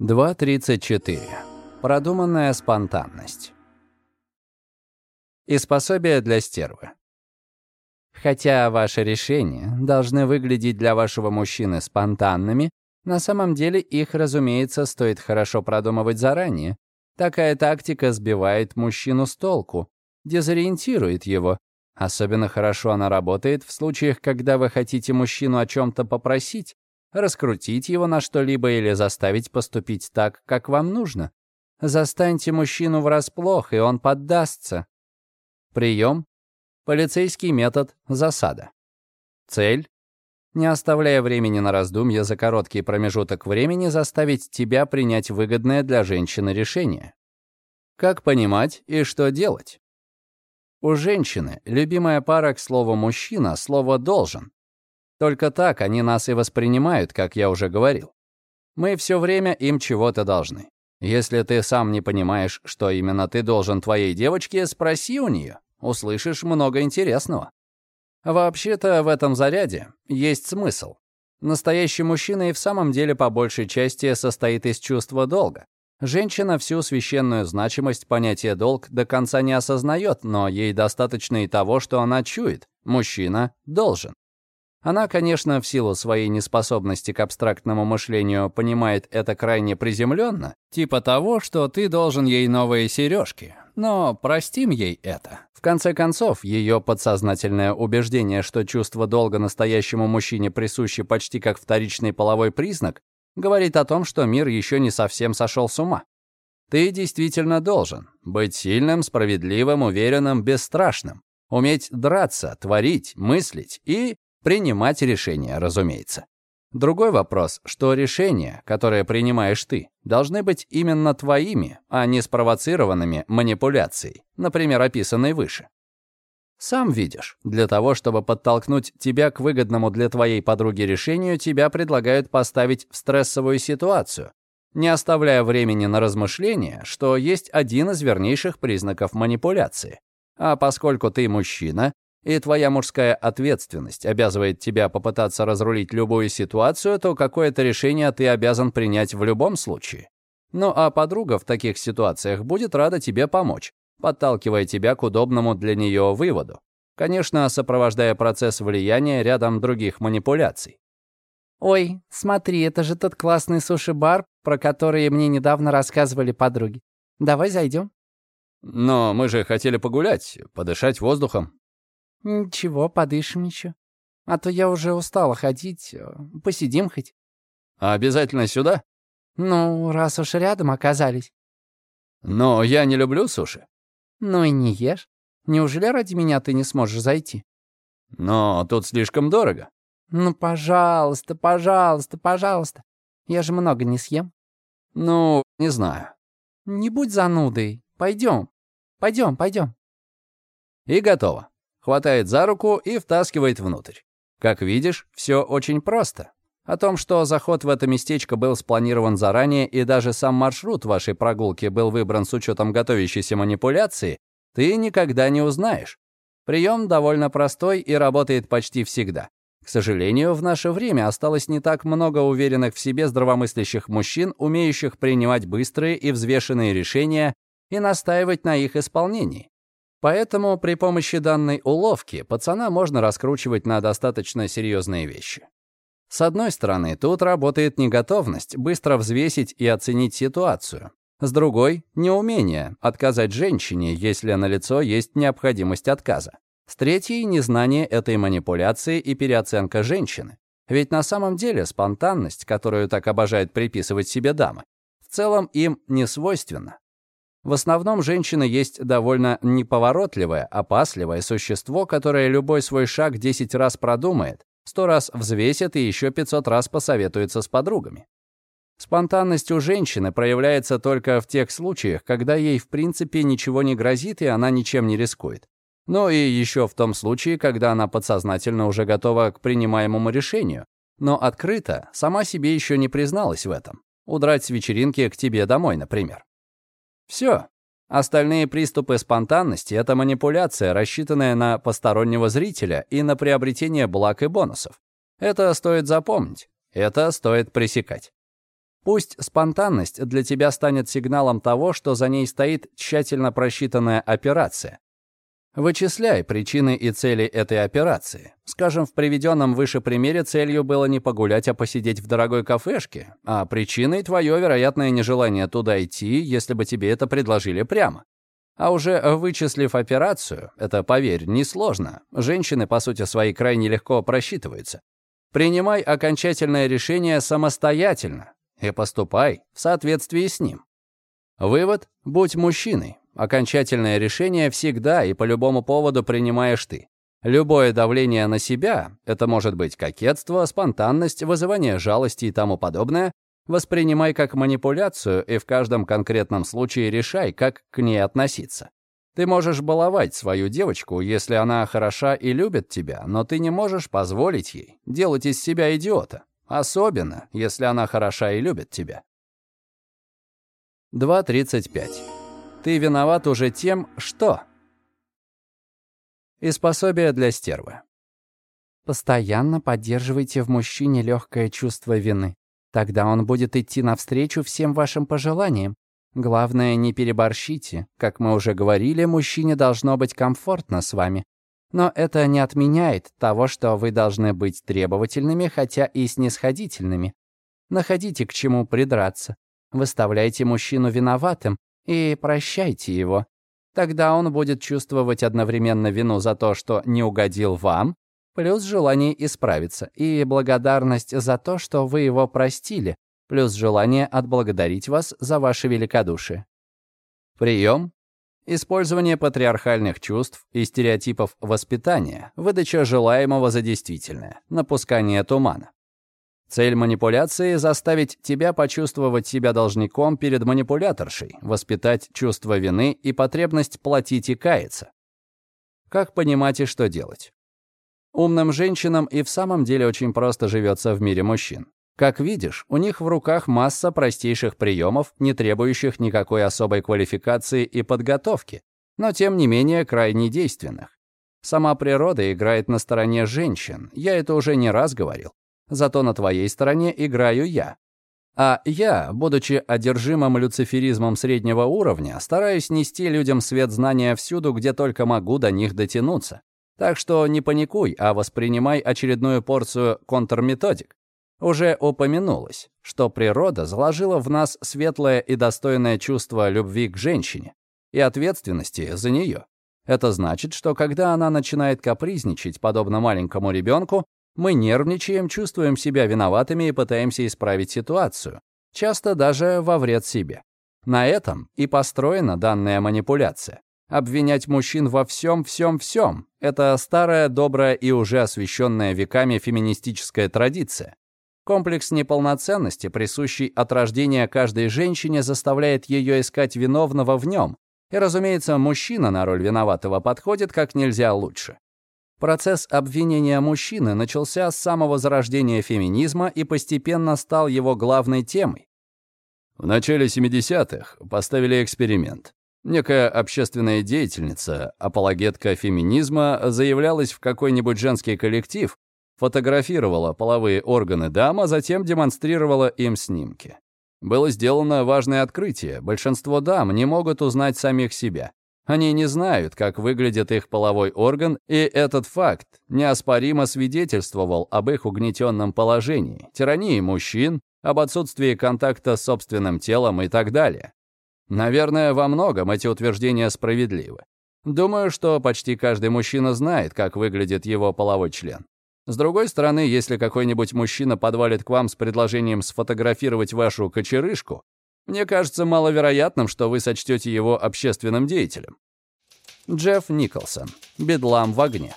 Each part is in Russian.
2.34. Продуманная спонтанность. И пособие для стервы. Хотя ваши решения должны выглядеть для вашего мужчины спонтанными, на самом деле их, разумеется, стоит хорошо продумывать заранее. Такая тактика сбивает мужчину с толку, дезориентирует его. Особенно хорошо она работает в случаях, когда вы хотите мужчину о чем-то попросить, раскрутить его на что-либо или заставить поступить так, как вам нужно. Застаньте мужчину врасплох, и он поддастся. Прием. Полицейский метод засада. Цель. Не оставляя времени на раздумья за короткий промежуток времени, заставить тебя принять выгодное для женщины решение. Как понимать и что делать? У женщины любимая пара к слову «мужчина» слово «должен». Только так они нас и воспринимают, как я уже говорил. Мы все время им чего-то должны. Если ты сам не понимаешь, что именно ты должен твоей девочке, спроси у нее. Услышишь много интересного. Вообще-то в этом заряде есть смысл. Настоящий мужчина и в самом деле по большей части состоит из чувства долга. Женщина всю священную значимость понятия «долг» до конца не осознает, но ей достаточно и того, что она чует. Мужчина должен. Она, конечно, в силу своей неспособности к абстрактному мышлению понимает это крайне приземленно, типа того, что ты должен ей новые сережки. Но простим ей это. В конце концов, ее подсознательное убеждение, что чувство долга настоящему мужчине присуще почти как вторичный половой признак, говорит о том, что мир еще не совсем сошел с ума. Ты действительно должен быть сильным, справедливым, уверенным, бесстрашным, уметь драться, творить, мыслить и принимать решения, разумеется. Другой вопрос, что решения, которые принимаешь ты, должны быть именно твоими, а не спровоцированными манипуляцией, например, описанной выше. Сам видишь, для того, чтобы подтолкнуть тебя к выгодному для твоей подруги решению, тебя предлагают поставить в стрессовую ситуацию, не оставляя времени на размышления, что есть один из вернейших признаков манипуляции. А поскольку ты мужчина, и твоя мужская ответственность обязывает тебя попытаться разрулить любую ситуацию, то какое-то решение ты обязан принять в любом случае. Ну а подруга в таких ситуациях будет рада тебе помочь, подталкивая тебя к удобному для нее выводу. Конечно, сопровождая процесс влияния рядом других манипуляций. «Ой, смотри, это же тот классный суши-бар, про который мне недавно рассказывали подруги. Давай зайдем». «Но мы же хотели погулять, подышать воздухом». «Ничего, подышим еще. А то я уже устала ходить. Э, посидим хоть». «А обязательно сюда?» «Ну, раз уж рядом оказались». «Но я не люблю суши». «Ну и не ешь. Неужели ради меня ты не сможешь зайти?» «Но тут слишком дорого». «Ну, пожалуйста, пожалуйста, пожалуйста. Я же много не съем». «Ну, не знаю». «Не будь занудой. Пойдем. Пойдем, пойдем». И готово хватает за руку и втаскивает внутрь. Как видишь, все очень просто. О том, что заход в это местечко был спланирован заранее и даже сам маршрут вашей прогулки был выбран с учетом готовящейся манипуляции, ты никогда не узнаешь. Прием довольно простой и работает почти всегда. К сожалению, в наше время осталось не так много уверенных в себе здравомыслящих мужчин, умеющих принимать быстрые и взвешенные решения и настаивать на их исполнении. Поэтому при помощи данной уловки пацана можно раскручивать на достаточно серьезные вещи. С одной стороны, тут работает неготовность быстро взвесить и оценить ситуацию. С другой — неумение отказать женщине, если на лицо есть необходимость отказа. С третьей — незнание этой манипуляции и переоценка женщины. Ведь на самом деле спонтанность, которую так обожают приписывать себе дамы, в целом им не свойственна. В основном женщина есть довольно неповоротливое, опасливое существо, которое любой свой шаг 10 раз продумает, 100 раз взвесит и еще 500 раз посоветуется с подругами. Спонтанность у женщины проявляется только в тех случаях, когда ей в принципе ничего не грозит и она ничем не рискует. Ну и еще в том случае, когда она подсознательно уже готова к принимаемому решению, но открыто сама себе еще не призналась в этом. Удрать с вечеринки к тебе домой, например. Все. Остальные приступы спонтанности — это манипуляция, рассчитанная на постороннего зрителя и на приобретение благ и бонусов. Это стоит запомнить. Это стоит пресекать. Пусть спонтанность для тебя станет сигналом того, что за ней стоит тщательно просчитанная операция. Вычисляй причины и цели этой операции. Скажем, в приведенном выше примере целью было не погулять, а посидеть в дорогой кафешке, а причиной твое вероятное нежелание туда идти, если бы тебе это предложили прямо. А уже вычислив операцию, это, поверь, несложно. Женщины, по сути своей, крайне легко просчитываются. Принимай окончательное решение самостоятельно и поступай в соответствии с ним. Вывод – будь мужчиной. Окончательное решение всегда и по любому поводу принимаешь ты. Любое давление на себя – это может быть кокетство, спонтанность, вызывание жалости и тому подобное – воспринимай как манипуляцию и в каждом конкретном случае решай, как к ней относиться. Ты можешь баловать свою девочку, если она хороша и любит тебя, но ты не можешь позволить ей делать из себя идиота, особенно если она хороша и любит тебя. 2.35. Ты виноват уже тем, что... И пособие для стервы. Постоянно поддерживайте в мужчине легкое чувство вины. Тогда он будет идти навстречу всем вашим пожеланиям. Главное, не переборщите. Как мы уже говорили, мужчине должно быть комфортно с вами. Но это не отменяет того, что вы должны быть требовательными, хотя и снисходительными. Находите к чему придраться. Выставляйте мужчину виноватым, и прощайте его. Тогда он будет чувствовать одновременно вину за то, что не угодил вам, плюс желание исправиться, и благодарность за то, что вы его простили, плюс желание отблагодарить вас за ваше великодушие. Прием. Использование патриархальных чувств и стереотипов воспитания, выдача желаемого за действительное, напускание тумана. Цель манипуляции — заставить тебя почувствовать себя должником перед манипуляторшей, воспитать чувство вины и потребность платить и каяться. Как понимать и что делать? Умным женщинам и в самом деле очень просто живется в мире мужчин. Как видишь, у них в руках масса простейших приемов, не требующих никакой особой квалификации и подготовки, но тем не менее крайне действенных. Сама природа играет на стороне женщин, я это уже не раз говорил. Зато на твоей стороне играю я. А я, будучи одержимым люциферизмом среднего уровня, стараюсь нести людям свет знания всюду, где только могу до них дотянуться. Так что не паникуй, а воспринимай очередную порцию контрметодик. Уже упомянулось, что природа заложила в нас светлое и достойное чувство любви к женщине и ответственности за нее. Это значит, что когда она начинает капризничать, подобно маленькому ребенку, мы нервничаем, чувствуем себя виноватыми и пытаемся исправить ситуацию, часто даже во вред себе. На этом и построена данная манипуляция. Обвинять мужчин во всем, всем, всем – это старая, добрая и уже освещенная веками феминистическая традиция. Комплекс неполноценности, присущий от рождения каждой женщине, заставляет ее искать виновного в нем. И, разумеется, мужчина на роль виноватого подходит как нельзя лучше. Процесс обвинения мужчины начался с самого зарождения феминизма и постепенно стал его главной темой. В начале 70-х поставили эксперимент. Некая общественная деятельница, апологетка феминизма, заявлялась в какой-нибудь женский коллектив, фотографировала половые органы дам, а затем демонстрировала им снимки. Было сделано важное открытие. Большинство дам не могут узнать самих себя. Они не знают, как выглядит их половой орган, и этот факт неоспоримо свидетельствовал об их угнетенном положении, тирании мужчин, об отсутствии контакта с собственным телом и так далее. Наверное, во многом эти утверждения справедливы. Думаю, что почти каждый мужчина знает, как выглядит его половой член. С другой стороны, если какой-нибудь мужчина подвалит к вам с предложением сфотографировать вашу кочерышку, мне кажется маловероятным, что вы сочтете его общественным деятелем. Джефф Николсон. Бедлам в огне.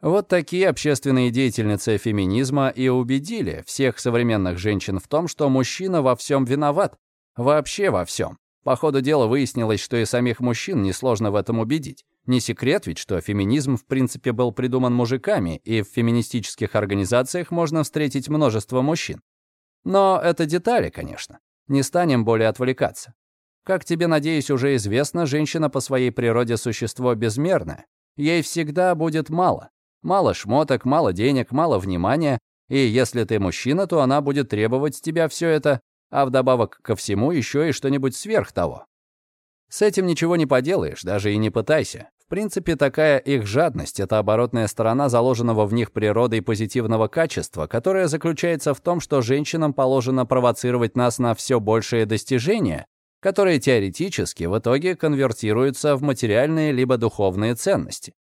Вот такие общественные деятельницы феминизма и убедили всех современных женщин в том, что мужчина во всем виноват. Вообще во всем. По ходу дела выяснилось, что и самих мужчин несложно в этом убедить. Не секрет ведь, что феминизм в принципе был придуман мужиками, и в феминистических организациях можно встретить множество мужчин. Но это детали, конечно. Не станем более отвлекаться. Как тебе, надеюсь, уже известно, женщина по своей природе существо безмерное. Ей всегда будет мало. Мало шмоток, мало денег, мало внимания. И если ты мужчина, то она будет требовать с тебя все это, а вдобавок ко всему еще и что-нибудь сверх того. С этим ничего не поделаешь, даже и не пытайся. Принципе, такая их жадность — это оборотная сторона заложенного в них природой позитивного качества, которое заключается в том, что женщинам положено провоцировать нас на все большие достижения, которые теоретически в итоге конвертируются в материальные либо духовные ценности.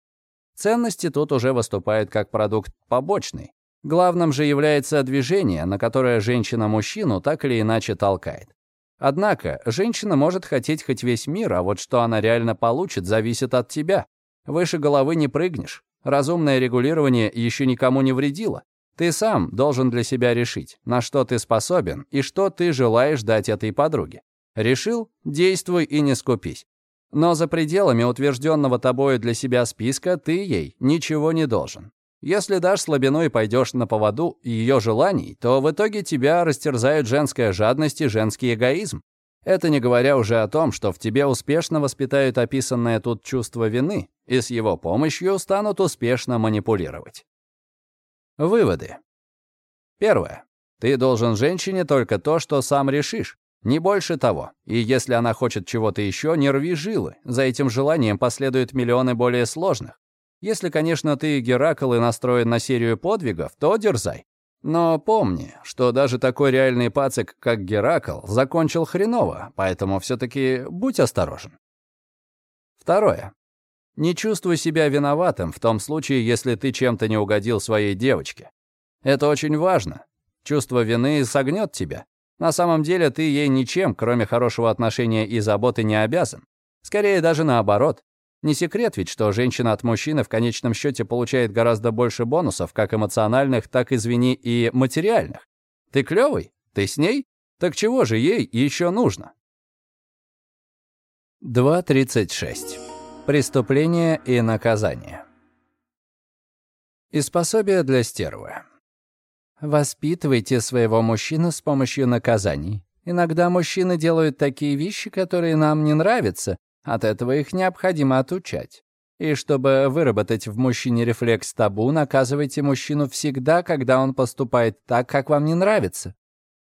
Ценности тут уже выступают как продукт побочный. Главным же является движение, на которое женщина мужчину так или иначе толкает. Однако, женщина может хотеть хоть весь мир, а вот что она реально получит, зависит от тебя. Выше головы не прыгнешь. Разумное регулирование еще никому не вредило. Ты сам должен для себя решить, на что ты способен и что ты желаешь дать этой подруге. Решил? Действуй и не скупись. Но за пределами утвержденного тобою для себя списка ты ей ничего не должен. Если дашь слабину и пойдешь на поводу ее желаний, то в итоге тебя растерзают женская жадность и женский эгоизм. Это не говоря уже о том, что в тебе успешно воспитают описанное тут чувство вины и с его помощью станут успешно манипулировать. Выводы. Первое. Ты должен женщине только то, что сам решишь. Не больше того. И если она хочет чего-то еще, не рви жилы. За этим желанием последуют миллионы более сложных. Если, конечно, ты Геракл и настроен на серию подвигов, то дерзай. Но помни, что даже такой реальный пацик, как Геракл, закончил хреново, поэтому все-таки будь осторожен. Второе. Не чувствуй себя виноватым в том случае, если ты чем-то не угодил своей девочке. Это очень важно. Чувство вины согнет тебя. На самом деле ты ей ничем, кроме хорошего отношения и заботы, не обязан. Скорее даже наоборот. Не секрет ведь, что женщина от мужчины в конечном счете получает гораздо больше бонусов, как эмоциональных, так, извини, и материальных. Ты клёвый? Ты с ней? Так чего же ей еще нужно? 2.36. Преступление и наказание. Из пособия для стервы. Воспитывайте своего мужчину с помощью наказаний. Иногда мужчины делают такие вещи, которые нам не нравятся, от этого их необходимо отучать. И чтобы выработать в мужчине рефлекс табу, наказывайте мужчину всегда, когда он поступает так, как вам не нравится.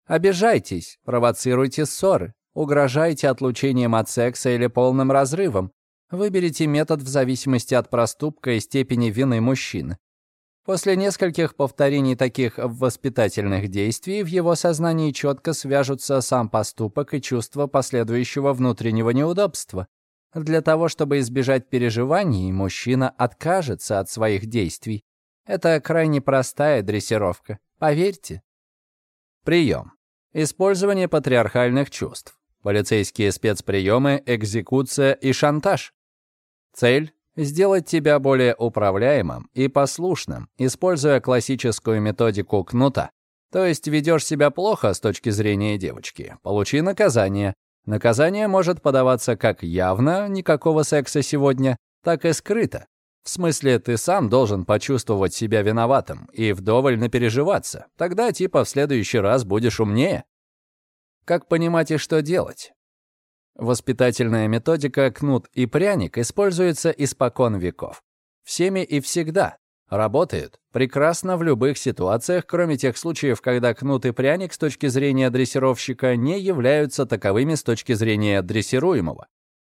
Обижайтесь, провоцируйте ссоры, угрожайте отлучением от секса или полным разрывом. Выберите метод в зависимости от проступка и степени вины мужчины. После нескольких повторений таких воспитательных действий в его сознании четко свяжутся сам поступок и чувство последующего внутреннего неудобства. Для того, чтобы избежать переживаний, мужчина откажется от своих действий. Это крайне простая дрессировка, поверьте. Прием. Использование патриархальных чувств. Полицейские спецприемы, экзекуция и шантаж. Цель сделать тебя более управляемым и послушным, используя классическую методику кнута. То есть ведешь себя плохо с точки зрения девочки, получи наказание. Наказание может подаваться как явно, никакого секса сегодня, так и скрыто. В смысле, ты сам должен почувствовать себя виноватым и вдоволь напереживаться. Тогда типа в следующий раз будешь умнее. Как понимать и что делать? Воспитательная методика «кнут и пряник» используется испокон веков. Всеми и всегда. Работает прекрасно в любых ситуациях, кроме тех случаев, когда кнут и пряник с точки зрения дрессировщика не являются таковыми с точки зрения дрессируемого.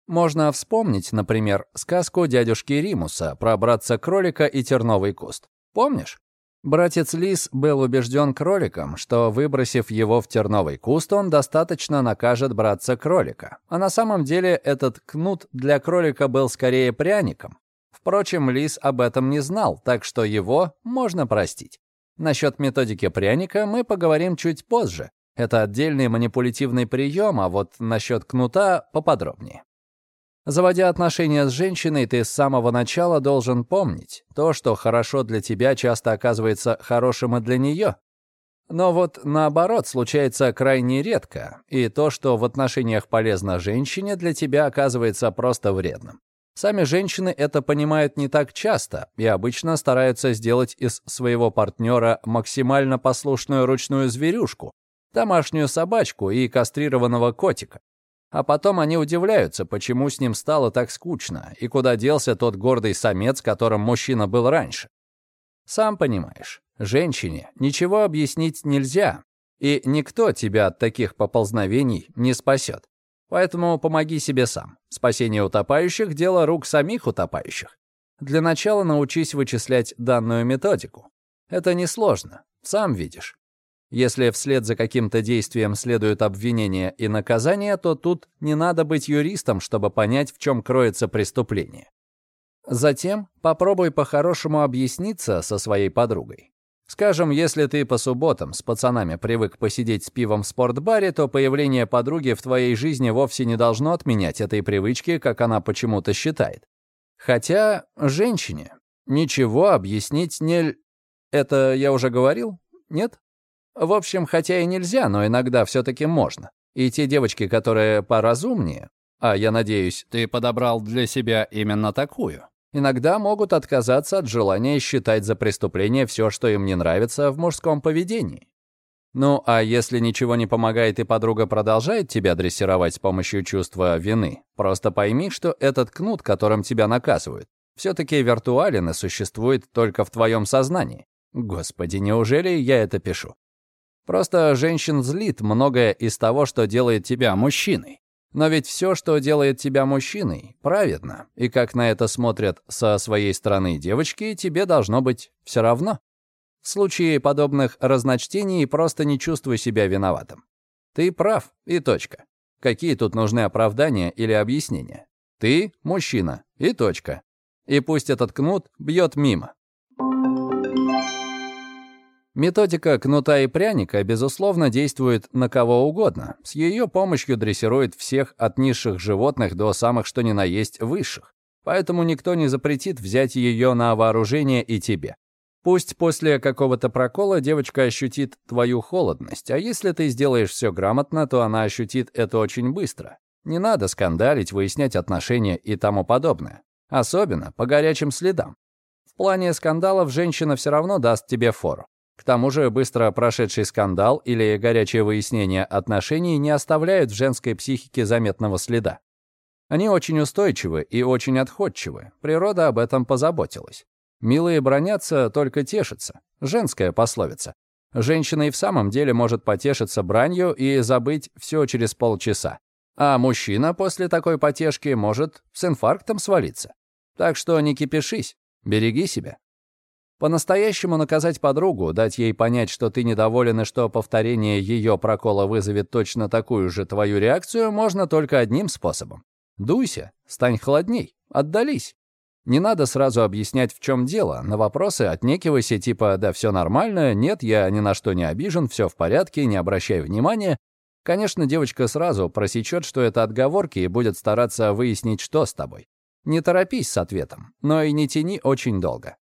Можно вспомнить, например, сказку дядюшки Римуса про братца-кролика и терновый куст. Помнишь? Братец Лис был убежден кроликом, что, выбросив его в терновый куст, он достаточно накажет братца-кролика. А на самом деле этот кнут для кролика был скорее пряником. Впрочем, Лис об этом не знал, так что его можно простить. Насчет методики пряника мы поговорим чуть позже. Это отдельный манипулятивный прием, а вот насчет кнута поподробнее. Заводя отношения с женщиной, ты с самого начала должен помнить, то, что хорошо для тебя, часто оказывается хорошим и для нее. Но вот наоборот случается крайне редко, и то, что в отношениях полезно женщине, для тебя оказывается просто вредным. Сами женщины это понимают не так часто и обычно стараются сделать из своего партнера максимально послушную ручную зверюшку, домашнюю собачку и кастрированного котика. А потом они удивляются, почему с ним стало так скучно, и куда делся тот гордый самец, которым мужчина был раньше. Сам понимаешь, женщине ничего объяснить нельзя, и никто тебя от таких поползновений не спасет. Поэтому помоги себе сам. Спасение утопающих – дело рук самих утопающих. Для начала научись вычислять данную методику. Это несложно, сам видишь. Если вслед за каким-то действием следуют обвинения и наказания, то тут не надо быть юристом, чтобы понять, в чем кроется преступление. Затем попробуй по-хорошему объясниться со своей подругой. Скажем, если ты по субботам с пацанами привык посидеть с пивом в спортбаре, то появление подруги в твоей жизни вовсе не должно отменять этой привычки, как она почему-то считает. Хотя женщине ничего объяснить не... Это я уже говорил? Нет? В общем, хотя и нельзя, но иногда все-таки можно. И те девочки, которые поразумнее, а я надеюсь, ты подобрал для себя именно такую, иногда могут отказаться от желания считать за преступление все, что им не нравится в мужском поведении. Ну, а если ничего не помогает и подруга продолжает тебя дрессировать с помощью чувства вины, просто пойми, что этот кнут, которым тебя наказывают, все-таки виртуален и существует только в твоем сознании. Господи, неужели я это пишу? Просто женщин злит многое из того, что делает тебя мужчиной. Но ведь все, что делает тебя мужчиной, праведно. И как на это смотрят со своей стороны девочки, тебе должно быть все равно. В случае подобных разночтений просто не чувствуй себя виноватым. Ты прав, и точка. Какие тут нужны оправдания или объяснения? Ты мужчина, и точка. И пусть этот кнут бьет мимо. Методика кнута и пряника, безусловно, действует на кого угодно. С ее помощью дрессирует всех от низших животных до самых что ни на есть высших. Поэтому никто не запретит взять ее на вооружение и тебе. Пусть после какого-то прокола девочка ощутит твою холодность, а если ты сделаешь все грамотно, то она ощутит это очень быстро. Не надо скандалить, выяснять отношения и тому подобное. Особенно по горячим следам. В плане скандалов женщина все равно даст тебе фору. К тому же быстро прошедший скандал или горячее выяснение отношений не оставляют в женской психике заметного следа. Они очень устойчивы и очень отходчивы. Природа об этом позаботилась. Милые бронятся, только тешатся. Женская пословица. Женщина и в самом деле может потешиться бранью и забыть все через полчаса. А мужчина после такой потешки может с инфарктом свалиться. Так что не кипишись, береги себя. По-настоящему наказать подругу, дать ей понять, что ты недоволен и что повторение ее прокола вызовет точно такую же твою реакцию, можно только одним способом. Дуйся, стань холодней, отдались. Не надо сразу объяснять, в чем дело. На вопросы отнекивайся, типа «да все нормально», «нет, я ни на что не обижен, все в порядке, не обращай внимания». Конечно, девочка сразу просечет, что это отговорки и будет стараться выяснить, что с тобой. Не торопись с ответом, но и не тяни очень долго.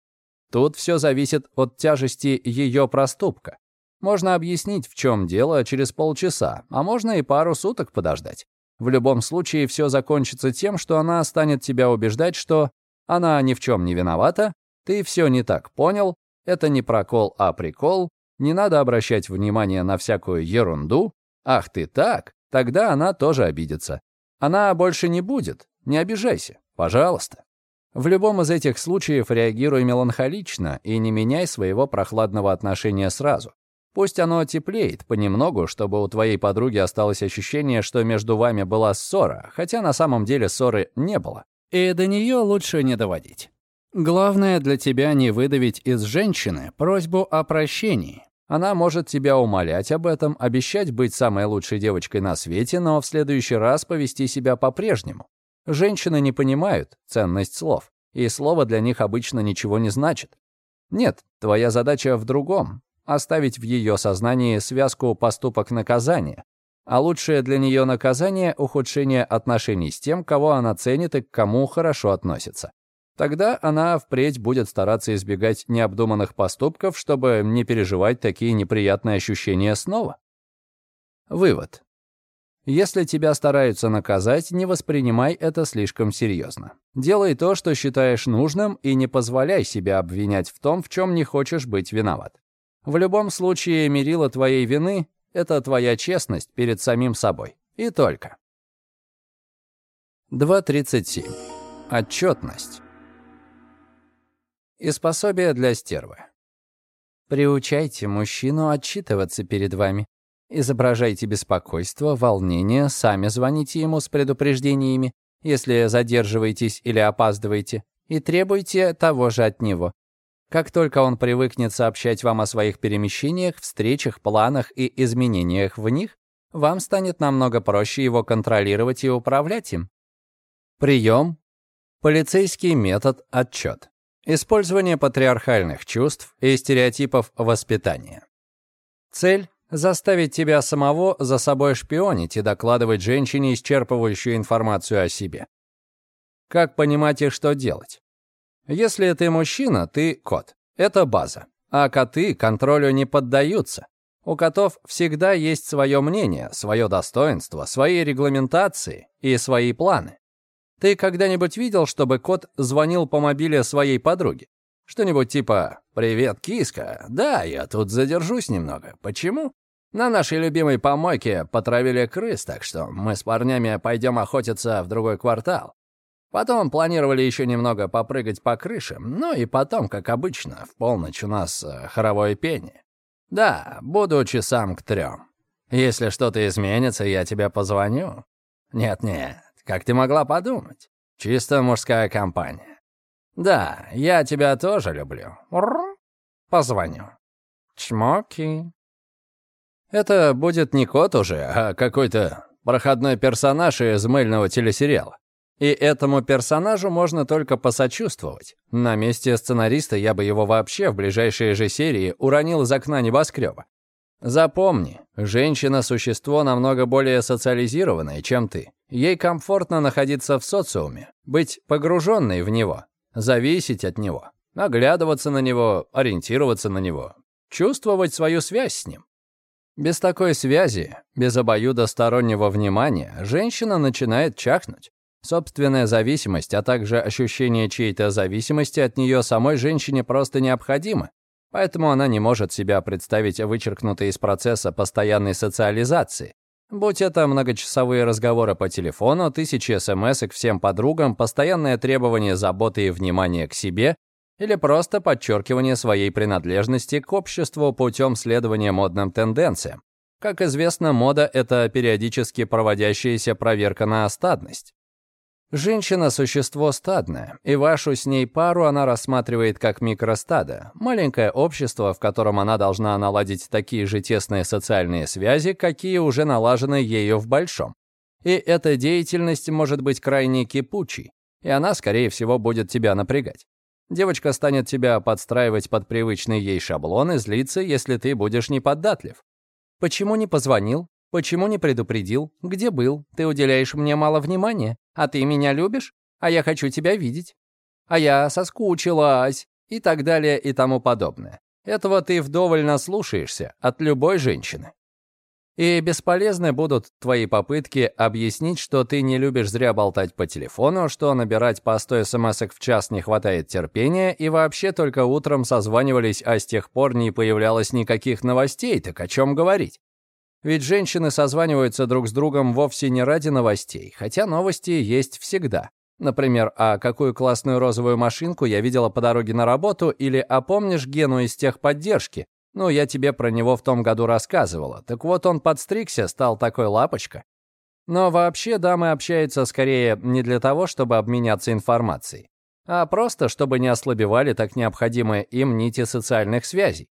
Тут все зависит от тяжести ее проступка. Можно объяснить, в чем дело, через полчаса, а можно и пару суток подождать. В любом случае, все закончится тем, что она станет тебя убеждать, что она ни в чем не виновата, ты все не так понял, это не прокол, а прикол, не надо обращать внимание на всякую ерунду. Ах ты так, тогда она тоже обидится. Она больше не будет, не обижайся, пожалуйста. В любом из этих случаев реагируй меланхолично и не меняй своего прохладного отношения сразу. Пусть оно теплеет понемногу, чтобы у твоей подруги осталось ощущение, что между вами была ссора, хотя на самом деле ссоры не было и до нее лучше не доводить. Главное для тебя не выдавить из женщины просьбу о прощении. Она может тебя умолять об этом, обещать быть самой лучшей девочкой на свете, но в следующий раз повести себя по-прежнему. Женщины не понимают ценность слов, и слово для них обычно ничего не значит. Нет, твоя задача в другом — оставить в ее сознании связку поступок-наказания, а лучшее для нее наказание — ухудшение отношений с тем, кого она ценит и к кому хорошо относится. Тогда она впредь будет стараться избегать необдуманных поступков, чтобы не переживать такие неприятные ощущения снова. Вывод. Если тебя стараются наказать, не воспринимай это слишком серьезно. Делай то, что считаешь нужным, и не позволяй себя обвинять в том, в чем не хочешь быть виноват. В любом случае, мерило твоей вины это твоя честность перед самим собой. И только. 2.37. Отчетность. И способие для стервы. Приучайте мужчину отчитываться перед вами. Изображайте беспокойство, волнение, сами звоните ему с предупреждениями, если задерживаетесь или опаздываете, и требуйте того же от него. Как только он привыкнет сообщать вам о своих перемещениях, встречах, планах и изменениях в них, вам станет намного проще его контролировать и управлять им. Прием. Полицейский метод отчет. Использование патриархальных чувств и стереотипов воспитания. Цель — заставить тебя самого за собой шпионить и докладывать женщине исчерпывающую информацию о себе. Как понимать и что делать? Если ты мужчина, ты кот. Это база. А коты контролю не поддаются. У котов всегда есть свое мнение, свое достоинство, свои регламентации и свои планы. Ты когда-нибудь видел, чтобы кот звонил по мобиле своей подруге? Что-нибудь типа «Привет, киска. Да, я тут задержусь немного. Почему?» На нашей любимой помойке потравили крыс, так что мы с парнями пойдем охотиться в другой квартал. Потом планировали еще немного попрыгать по крышам, ну и потом, как обычно, в полночь у нас э, хоровое пение. Да, буду часам к трем. Если что-то изменится, я тебе позвоню. Нет-нет, как ты могла подумать? Чисто мужская компания. Да, я тебя тоже люблю. Позвоню. Чмоки. Это будет не кот уже, а какой-то проходной персонаж из мыльного телесериала. И этому персонажу можно только посочувствовать. На месте сценариста я бы его вообще в ближайшие же серии уронил из окна небоскреба. Запомни, женщина – существо намного более социализированное, чем ты. Ей комфортно находиться в социуме, быть погруженной в него, зависеть от него, оглядываться на него, ориентироваться на него, чувствовать свою связь с ним. Без такой связи, без обоюдостороннего внимания, женщина начинает чахнуть. Собственная зависимость, а также ощущение чьей-то зависимости от нее самой женщине просто необходимы, Поэтому она не может себя представить вычеркнутой из процесса постоянной социализации. Будь это многочасовые разговоры по телефону, тысячи смс к всем подругам, постоянное требование заботы и внимания к себе или просто подчеркивание своей принадлежности к обществу путем следования модным тенденциям. Как известно, мода — это периодически проводящаяся проверка на стадность. Женщина – существо стадное, и вашу с ней пару она рассматривает как микростадо, маленькое общество, в котором она должна наладить такие же тесные социальные связи, какие уже налажены ею в большом. И эта деятельность может быть крайне кипучей, и она, скорее всего, будет тебя напрягать. Девочка станет тебя подстраивать под привычный ей шаблон и злиться, если ты будешь неподатлив. Почему не позвонил? Почему не предупредил? Где был? Ты уделяешь мне мало внимания. А ты меня любишь? А я хочу тебя видеть. А я соскучилась. И так далее и тому подобное. Этого ты вдоволь наслушаешься от любой женщины. И бесполезны будут твои попытки объяснить, что ты не любишь зря болтать по телефону, что набирать по 100 смс в час не хватает терпения, и вообще только утром созванивались, а с тех пор не появлялось никаких новостей, так о чем говорить? Ведь женщины созваниваются друг с другом вовсе не ради новостей, хотя новости есть всегда. Например, а какую классную розовую машинку я видела по дороге на работу, или а помнишь Гену из техподдержки? Ну, я тебе про него в том году рассказывала. Так вот он подстригся, стал такой лапочка. Но вообще дамы общаются скорее не для того, чтобы обменяться информацией, а просто чтобы не ослабевали так необходимые им нити социальных связей.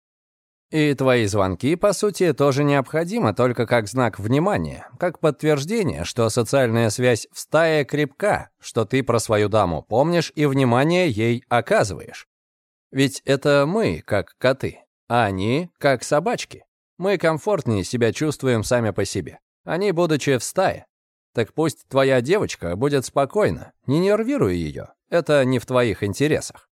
И твои звонки, по сути, тоже необходимы только как знак внимания, как подтверждение, что социальная связь в стае крепка, что ты про свою даму помнишь и внимание ей оказываешь. Ведь это мы, как коты, они, как собачки. Мы комфортнее себя чувствуем сами по себе. Они, будучи в стае. Так пусть твоя девочка будет спокойна, не нервируй ее, это не в твоих интересах.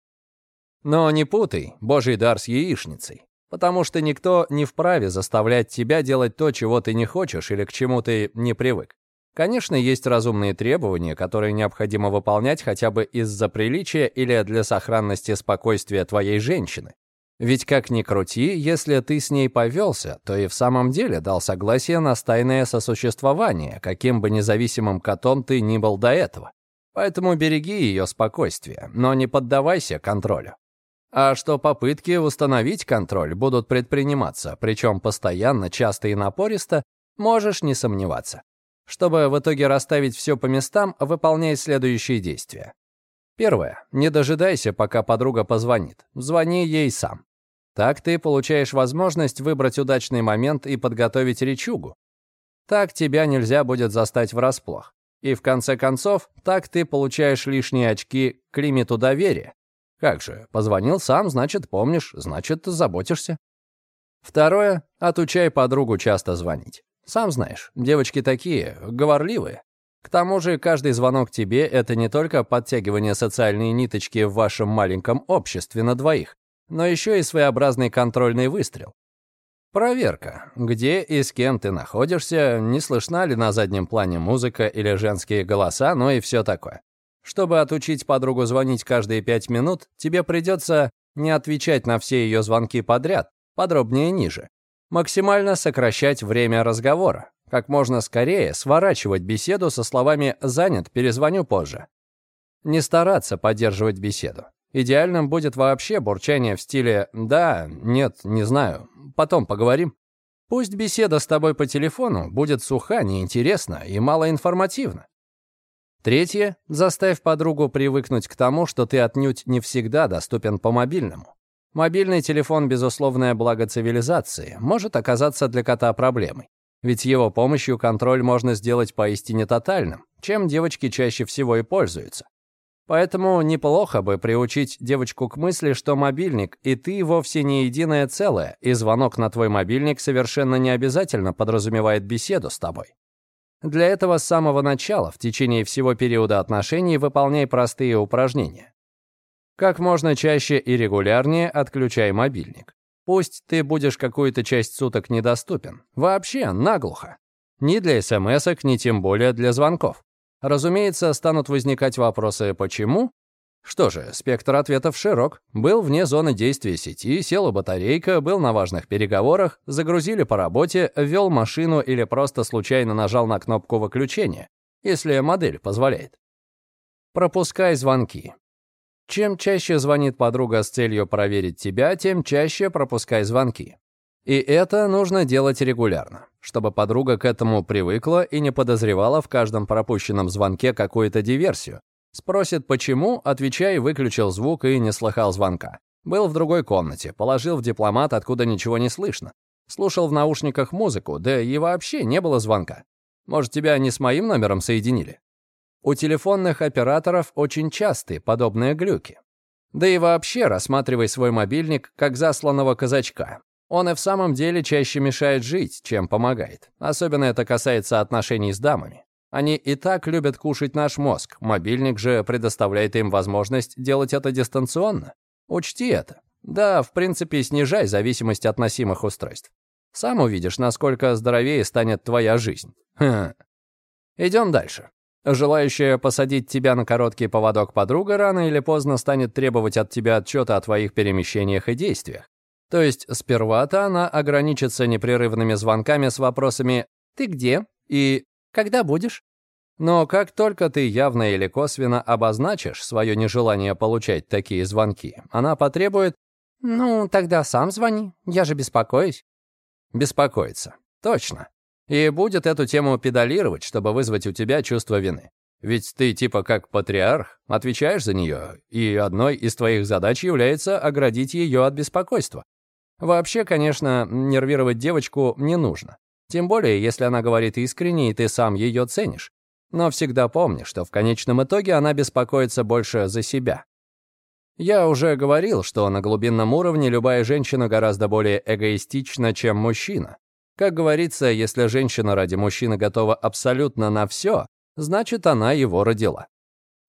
Но не путай божий дар с яичницей. Потому что никто не вправе заставлять тебя делать то, чего ты не хочешь или к чему ты не привык. Конечно, есть разумные требования, которые необходимо выполнять хотя бы из-за приличия или для сохранности спокойствия твоей женщины. Ведь как ни крути, если ты с ней повелся, то и в самом деле дал согласие на стайное сосуществование, каким бы независимым котом ты ни был до этого. Поэтому береги ее спокойствие, но не поддавайся контролю. А что попытки установить контроль будут предприниматься, причем постоянно, часто и напористо, можешь не сомневаться. Чтобы в итоге расставить все по местам, выполняй следующие действия. Первое. Не дожидайся, пока подруга позвонит. Звони ей сам. Так ты получаешь возможность выбрать удачный момент и подготовить речугу. Так тебя нельзя будет застать врасплох. И в конце концов, так ты получаешь лишние очки к лимиту доверия. Как же, позвонил сам, значит, помнишь, значит, заботишься. Второе, отучай подругу часто звонить. Сам знаешь, девочки такие, говорливые. К тому же, каждый звонок тебе — это не только подтягивание социальной ниточки в вашем маленьком обществе на двоих, но еще и своеобразный контрольный выстрел. Проверка, где и с кем ты находишься, не слышна ли на заднем плане музыка или женские голоса, ну и все такое. Чтобы отучить подругу звонить каждые пять минут, тебе придется не отвечать на все ее звонки подряд, подробнее ниже. Максимально сокращать время разговора. Как можно скорее сворачивать беседу со словами «занят, перезвоню позже». Не стараться поддерживать беседу. Идеальным будет вообще бурчание в стиле «да», «нет», «не знаю», «потом поговорим». Пусть беседа с тобой по телефону будет суха, неинтересна и малоинформативна. Третье. Заставь подругу привыкнуть к тому, что ты отнюдь не всегда доступен по мобильному. Мобильный телефон, безусловное благо цивилизации, может оказаться для кота проблемой. Ведь его помощью контроль можно сделать поистине тотальным, чем девочки чаще всего и пользуются. Поэтому неплохо бы приучить девочку к мысли, что мобильник и ты вовсе не единое целое, и звонок на твой мобильник совершенно не обязательно подразумевает беседу с тобой. Для этого с самого начала, в течение всего периода отношений, выполняй простые упражнения. Как можно чаще и регулярнее отключай мобильник. Пусть ты будешь какую-то часть суток недоступен. Вообще, наглухо. Ни для смс ни тем более для звонков. Разумеется, станут возникать вопросы «почему?», что же, спектр ответов широк. Был вне зоны действия сети, села батарейка, был на важных переговорах, загрузили по работе, ввел машину или просто случайно нажал на кнопку выключения, если модель позволяет. Пропускай звонки. Чем чаще звонит подруга с целью проверить тебя, тем чаще пропускай звонки. И это нужно делать регулярно, чтобы подруга к этому привыкла и не подозревала в каждом пропущенном звонке какую-то диверсию, Спросит, почему, отвечай, выключил звук и не слыхал звонка. Был в другой комнате, положил в дипломат, откуда ничего не слышно. Слушал в наушниках музыку, да и вообще не было звонка. Может, тебя не с моим номером соединили? У телефонных операторов очень часты подобные глюки. Да и вообще рассматривай свой мобильник как засланного казачка. Он и в самом деле чаще мешает жить, чем помогает. Особенно это касается отношений с дамами. Они и так любят кушать наш мозг, мобильник же предоставляет им возможность делать это дистанционно. Учти это. Да, в принципе, снижай зависимость от носимых устройств. Сам увидишь, насколько здоровее станет твоя жизнь. Хм. Идем дальше. Желающая посадить тебя на короткий поводок подруга рано или поздно станет требовать от тебя отчета о твоих перемещениях и действиях. То есть сперва-то она ограничится непрерывными звонками с вопросами «Ты где?» и когда будешь?» Но как только ты явно или косвенно обозначишь свое нежелание получать такие звонки, она потребует «Ну, тогда сам звони, я же беспокоюсь». Беспокоиться. Точно. И будет эту тему педалировать, чтобы вызвать у тебя чувство вины. Ведь ты типа как патриарх, отвечаешь за нее, и одной из твоих задач является оградить ее от беспокойства. Вообще, конечно, нервировать девочку не нужно. Тем более, если она говорит искренне, и ты сам ее ценишь. Но всегда помни, что в конечном итоге она беспокоится больше за себя. Я уже говорил, что на глубинном уровне любая женщина гораздо более эгоистична, чем мужчина. Как говорится, если женщина ради мужчины готова абсолютно на все, значит, она его родила.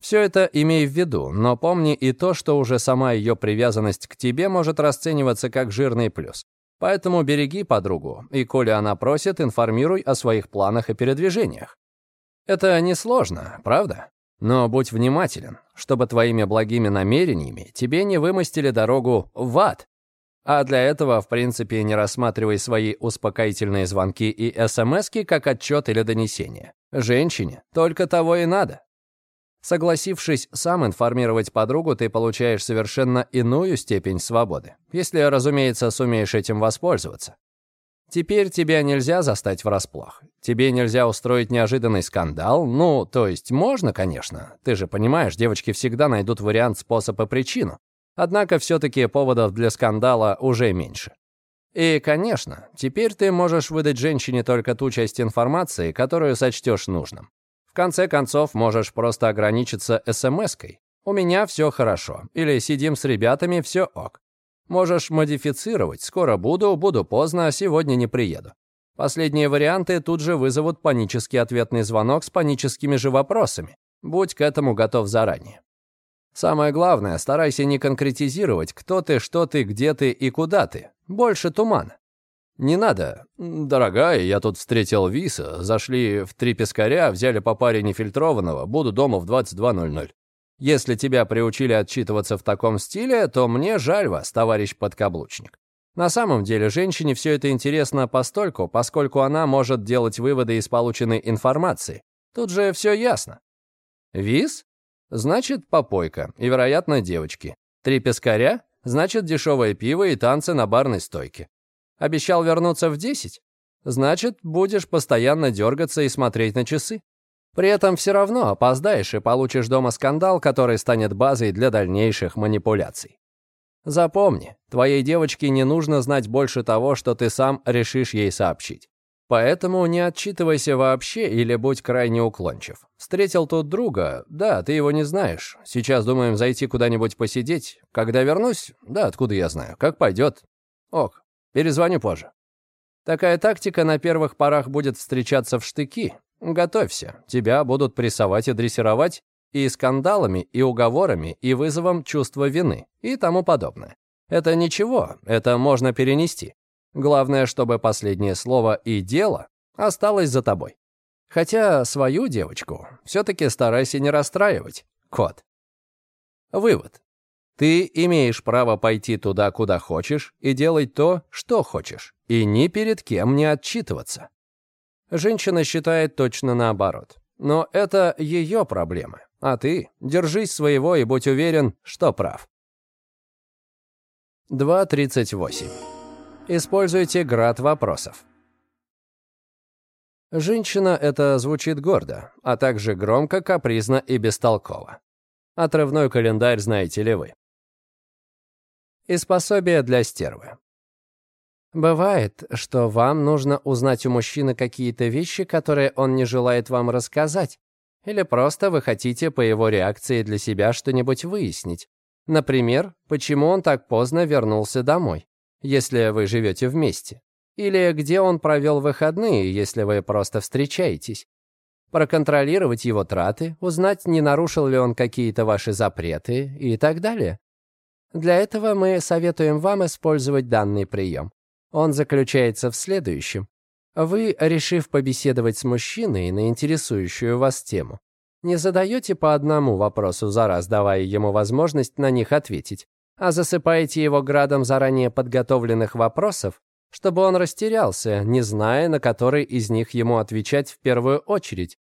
Все это имей в виду, но помни и то, что уже сама ее привязанность к тебе может расцениваться как жирный плюс. Поэтому береги подругу, и коли она просит, информируй о своих планах и передвижениях. Это несложно, правда? Но будь внимателен, чтобы твоими благими намерениями тебе не вымостили дорогу в ад. А для этого, в принципе, не рассматривай свои успокоительные звонки и смски как отчет или донесение. Женщине только того и надо. Согласившись сам информировать подругу, ты получаешь совершенно иную степень свободы, если, разумеется, сумеешь этим воспользоваться. Теперь тебя нельзя застать врасплох. Тебе нельзя устроить неожиданный скандал. Ну, то есть можно, конечно. Ты же понимаешь, девочки всегда найдут вариант, способ и причину. Однако все-таки поводов для скандала уже меньше. И, конечно, теперь ты можешь выдать женщине только ту часть информации, которую сочтешь нужным. Конце концов, можешь просто ограничиться смс-кой. «У меня все хорошо» или «Сидим с ребятами, все ок». Можешь модифицировать «Скоро буду, буду поздно, а сегодня не приеду». Последние варианты тут же вызовут панический ответный звонок с паническими же вопросами. Будь к этому готов заранее. Самое главное, старайся не конкретизировать, кто ты, что ты, где ты и куда ты. Больше тумана. Не надо. Дорогая, я тут встретил Виса, зашли в три пескаря, взяли по паре нефильтрованного, буду дома в 22.00. Если тебя приучили отчитываться в таком стиле, то мне жаль вас, товарищ подкаблучник. На самом деле, женщине все это интересно постольку, поскольку она может делать выводы из полученной информации. Тут же все ясно. Виз? Значит, попойка, и, вероятно, девочки. Три пескаря? Значит, дешевое пиво и танцы на барной стойке. Обещал вернуться в 10? Значит, будешь постоянно дергаться и смотреть на часы. При этом все равно опоздаешь и получишь дома скандал, который станет базой для дальнейших манипуляций. Запомни, твоей девочке не нужно знать больше того, что ты сам решишь ей сообщить. Поэтому не отчитывайся вообще или будь крайне уклончив. Встретил тут друга, да, ты его не знаешь. Сейчас думаем зайти куда-нибудь посидеть. Когда вернусь, да, откуда я знаю, как пойдет. Ок, Перезвоню позже. Такая тактика на первых порах будет встречаться в штыки. Готовься, тебя будут прессовать и дрессировать и скандалами, и уговорами, и вызовом чувства вины, и тому подобное. Это ничего, это можно перенести. Главное, чтобы последнее слово и дело осталось за тобой. Хотя свою девочку все-таки старайся не расстраивать, кот. Вывод. Ты имеешь право пойти туда, куда хочешь, и делать то, что хочешь, и ни перед кем не отчитываться. Женщина считает точно наоборот. Но это ее проблемы, а ты держись своего и будь уверен, что прав. 2.38. Используйте град вопросов. Женщина — это звучит гордо, а также громко, капризно и бестолково. Отрывной календарь знаете ли вы и способие для стервы. Бывает, что вам нужно узнать у мужчины какие-то вещи, которые он не желает вам рассказать, или просто вы хотите по его реакции для себя что-нибудь выяснить. Например, почему он так поздно вернулся домой, если вы живете вместе. Или где он провел выходные, если вы просто встречаетесь. Проконтролировать его траты, узнать, не нарушил ли он какие-то ваши запреты и так далее. Для этого мы советуем вам использовать данный прием. Он заключается в следующем. Вы, решив побеседовать с мужчиной на интересующую вас тему, не задаете по одному вопросу за раз, давая ему возможность на них ответить, а засыпаете его градом заранее подготовленных вопросов, чтобы он растерялся, не зная, на который из них ему отвечать в первую очередь.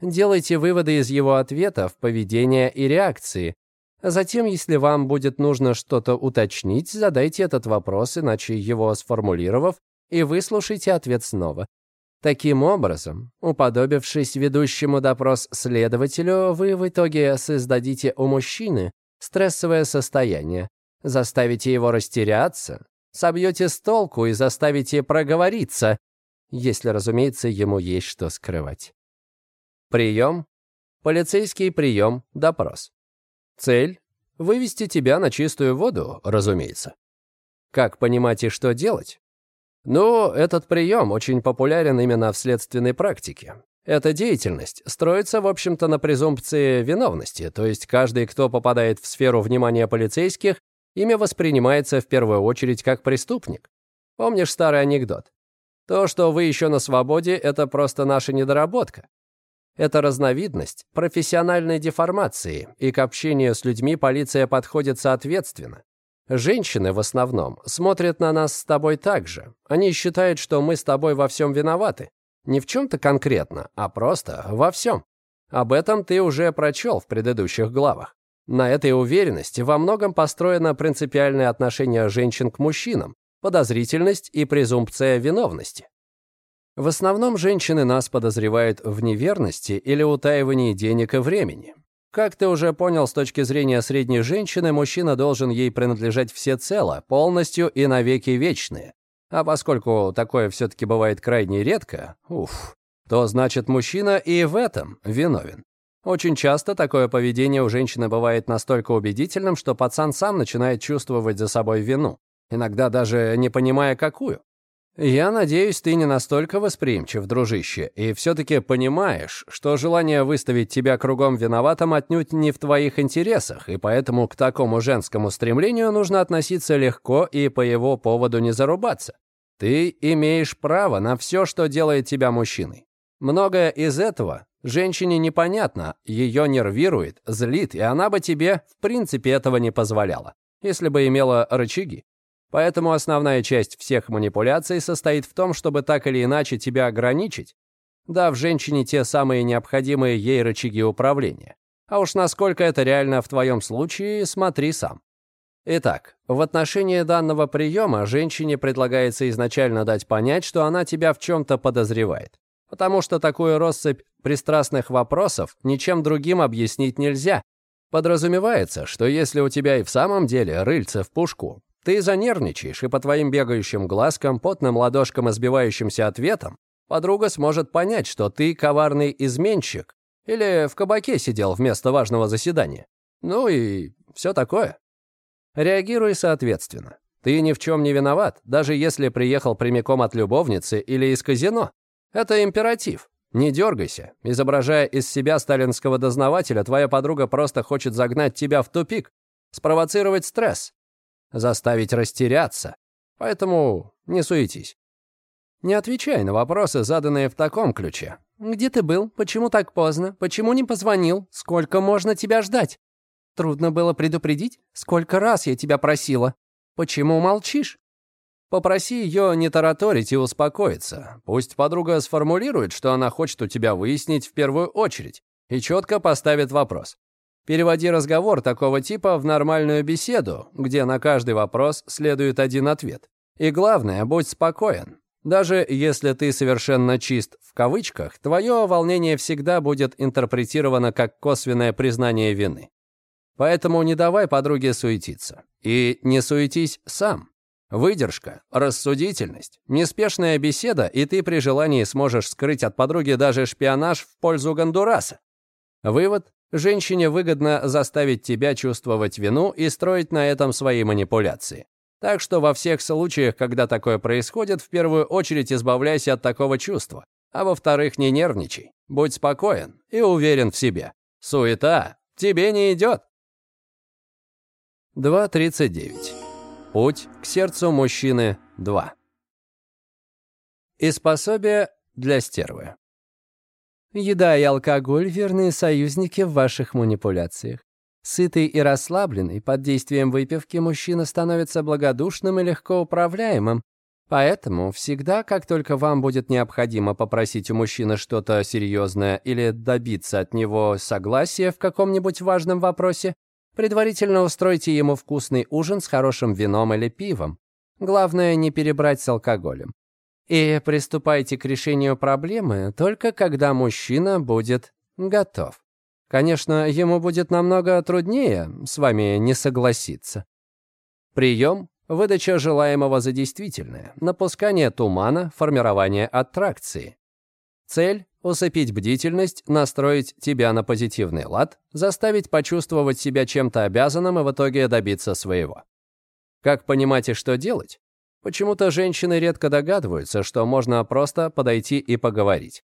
Делайте выводы из его ответов, поведения и реакции, Затем, если вам будет нужно что-то уточнить, задайте этот вопрос, иначе его сформулировав, и выслушайте ответ снова. Таким образом, уподобившись ведущему допрос следователю, вы в итоге создадите у мужчины стрессовое состояние, заставите его растеряться, собьете с толку и заставите проговориться, если, разумеется, ему есть что скрывать. Прием. Полицейский прием, допрос. Цель — вывести тебя на чистую воду, разумеется. Как понимать и что делать? Ну, этот прием очень популярен именно в следственной практике. Эта деятельность строится, в общем-то, на презумпции виновности, то есть каждый, кто попадает в сферу внимания полицейских, ими воспринимается в первую очередь как преступник. Помнишь старый анекдот? То, что вы еще на свободе, это просто наша недоработка. Это разновидность профессиональной деформации, и к общению с людьми полиция подходит соответственно. Женщины в основном смотрят на нас с тобой так же. Они считают, что мы с тобой во всем виноваты. Не в чем-то конкретно, а просто во всем. Об этом ты уже прочел в предыдущих главах. На этой уверенности во многом построено принципиальное отношение женщин к мужчинам, подозрительность и презумпция виновности. В основном женщины нас подозревают в неверности или утаивании денег и времени. Как ты уже понял, с точки зрения средней женщины, мужчина должен ей принадлежать всецело, полностью и навеки вечные. А поскольку такое все-таки бывает крайне редко, уф, то значит мужчина и в этом виновен. Очень часто такое поведение у женщины бывает настолько убедительным, что пацан сам начинает чувствовать за собой вину, иногда даже не понимая какую. Я надеюсь, ты не настолько восприимчив, дружище, и все-таки понимаешь, что желание выставить тебя кругом виноватым отнюдь не в твоих интересах, и поэтому к такому женскому стремлению нужно относиться легко и по его поводу не зарубаться. Ты имеешь право на все, что делает тебя мужчиной. Многое из этого женщине непонятно, ее нервирует, злит, и она бы тебе в принципе этого не позволяла, если бы имела рычаги. Поэтому основная часть всех манипуляций состоит в том, чтобы так или иначе тебя ограничить, дав женщине те самые необходимые ей рычаги управления. А уж насколько это реально в твоем случае, смотри сам. Итак, в отношении данного приема женщине предлагается изначально дать понять, что она тебя в чем-то подозревает. Потому что такую россыпь пристрастных вопросов ничем другим объяснить нельзя. Подразумевается, что если у тебя и в самом деле рыльце в пушку, ты занервничаешь, и по твоим бегающим глазкам, потным ладошкам и сбивающимся ответам подруга сможет понять, что ты коварный изменщик или в кабаке сидел вместо важного заседания. Ну и все такое. Реагируй соответственно. Ты ни в чем не виноват, даже если приехал прямиком от любовницы или из казино. Это императив. Не дергайся. Изображая из себя сталинского дознавателя, твоя подруга просто хочет загнать тебя в тупик, спровоцировать стресс заставить растеряться. Поэтому не суетись. Не отвечай на вопросы, заданные в таком ключе. «Где ты был? Почему так поздно? Почему не позвонил? Сколько можно тебя ждать? Трудно было предупредить? Сколько раз я тебя просила? Почему молчишь?» Попроси ее не тараторить и успокоиться. Пусть подруга сформулирует, что она хочет у тебя выяснить в первую очередь, и четко поставит вопрос. Переводи разговор такого типа в нормальную беседу, где на каждый вопрос следует один ответ. И главное, будь спокоен. Даже если ты совершенно чист в кавычках, твое волнение всегда будет интерпретировано как косвенное признание вины. Поэтому не давай подруге суетиться. И не суетись сам. Выдержка, рассудительность, неспешная беседа, и ты при желании сможешь скрыть от подруги даже шпионаж в пользу Гондураса. Вывод Женщине выгодно заставить тебя чувствовать вину и строить на этом свои манипуляции. Так что во всех случаях, когда такое происходит, в первую очередь избавляйся от такого чувства. А во-вторых, не нервничай. Будь спокоен и уверен в себе. Суета тебе не идет. 2.39. Путь к сердцу мужчины 2. И пособие для стервы. Еда и алкоголь — верные союзники в ваших манипуляциях. Сытый и расслабленный, под действием выпивки мужчина становится благодушным и легко управляемым. Поэтому всегда, как только вам будет необходимо попросить у мужчины что-то серьезное или добиться от него согласия в каком-нибудь важном вопросе, предварительно устройте ему вкусный ужин с хорошим вином или пивом. Главное, не перебрать с алкоголем. И приступайте к решению проблемы только когда мужчина будет готов. Конечно, ему будет намного труднее с вами не согласиться. Прием – выдача желаемого за действительное, напускание тумана, формирование аттракции. Цель – усыпить бдительность, настроить тебя на позитивный лад, заставить почувствовать себя чем-то обязанным и в итоге добиться своего. Как понимать и что делать? Почему-то женщины редко догадываются, что можно просто подойти и поговорить.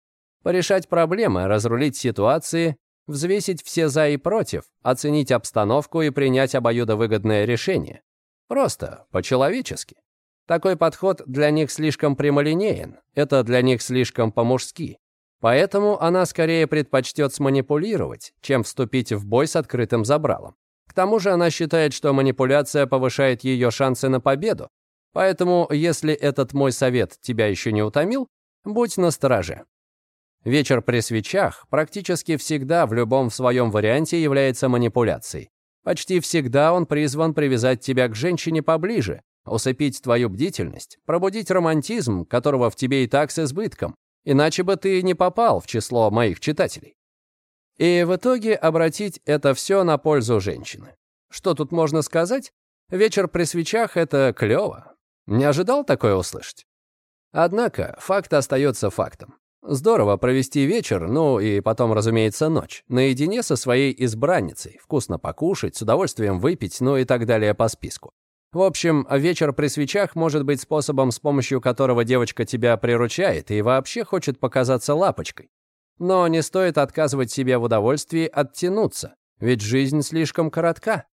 Порешать проблемы, разрулить ситуации, взвесить все «за» и «против», оценить обстановку и принять обоюдовыгодное решение. Просто, по-человечески. Такой подход для них слишком прямолинеен, это для них слишком по-мужски. Поэтому она скорее предпочтет сманипулировать, чем вступить в бой с открытым забралом. К тому же она считает, что манипуляция повышает ее шансы на победу, Поэтому, если этот мой совет тебя еще не утомил, будь настороже. Вечер при свечах практически всегда в любом своем варианте является манипуляцией. Почти всегда он призван привязать тебя к женщине поближе, усыпить твою бдительность, пробудить романтизм, которого в тебе и так с избытком, иначе бы ты не попал в число моих читателей. И в итоге обратить это все на пользу женщины. Что тут можно сказать? Вечер при свечах — это клево. Не ожидал такое услышать? Однако факт остается фактом. Здорово провести вечер, ну и потом, разумеется, ночь, наедине со своей избранницей, вкусно покушать, с удовольствием выпить, ну и так далее по списку. В общем, вечер при свечах может быть способом, с помощью которого девочка тебя приручает и вообще хочет показаться лапочкой. Но не стоит отказывать себе в удовольствии оттянуться, ведь жизнь слишком коротка.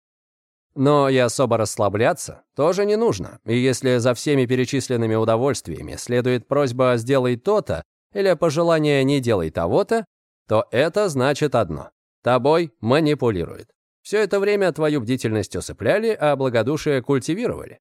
Но и особо расслабляться тоже не нужно, и если за всеми перечисленными удовольствиями следует просьба «сделай то-то», или пожелание «не делай того-то», то это значит одно – тобой манипулирует. Все это время твою бдительность усыпляли, а благодушие культивировали.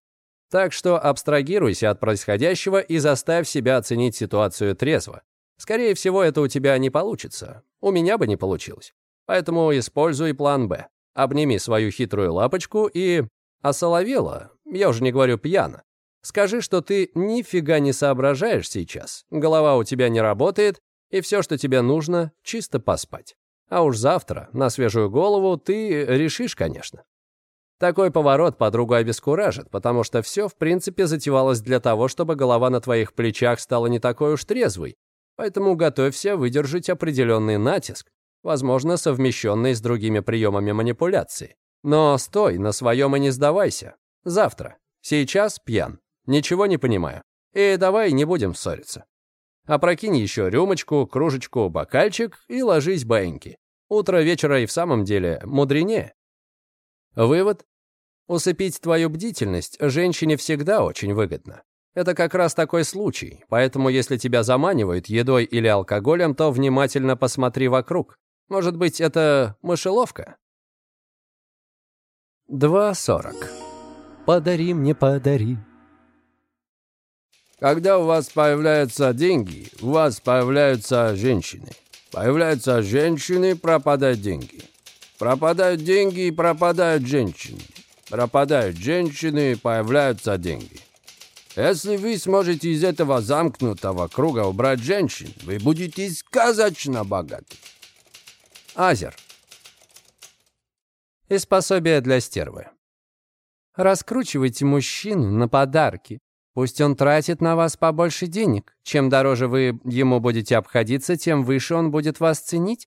Так что абстрагируйся от происходящего и заставь себя оценить ситуацию трезво. Скорее всего, это у тебя не получится. У меня бы не получилось. Поэтому используй план «Б». Обними свою хитрую лапочку и... Осоловела, я уже не говорю пьяно, Скажи, что ты нифига не соображаешь сейчас, голова у тебя не работает, и все, что тебе нужно, чисто поспать. А уж завтра, на свежую голову, ты решишь, конечно. Такой поворот подругу обескуражит, потому что все, в принципе, затевалось для того, чтобы голова на твоих плечах стала не такой уж трезвой. Поэтому готовься выдержать определенный натиск, возможно, совмещенный с другими приемами манипуляции. Но стой на своем и не сдавайся. Завтра. Сейчас пьян. Ничего не понимаю. И давай не будем ссориться. Опрокинь еще рюмочку, кружечку, бокальчик и ложись баиньки. Утро вечера и в самом деле мудренее. Вывод. Усыпить твою бдительность женщине всегда очень выгодно. Это как раз такой случай, поэтому если тебя заманивают едой или алкоголем, то внимательно посмотри вокруг. Может быть, это мышеловка? 2.40. Подари мне, подари. Когда у вас появляются деньги, у вас появляются женщины. Появляются женщины, пропадают деньги. Пропадают деньги, пропадают женщины. Пропадают женщины, появляются деньги. Если вы сможете из этого замкнутого круга убрать женщин, вы будете сказочно богаты. Азер. Из пособия для стервы. Раскручивайте мужчину на подарки, Пусть он тратит на вас побольше денег. Чем дороже вы ему будете обходиться, тем выше он будет вас ценить.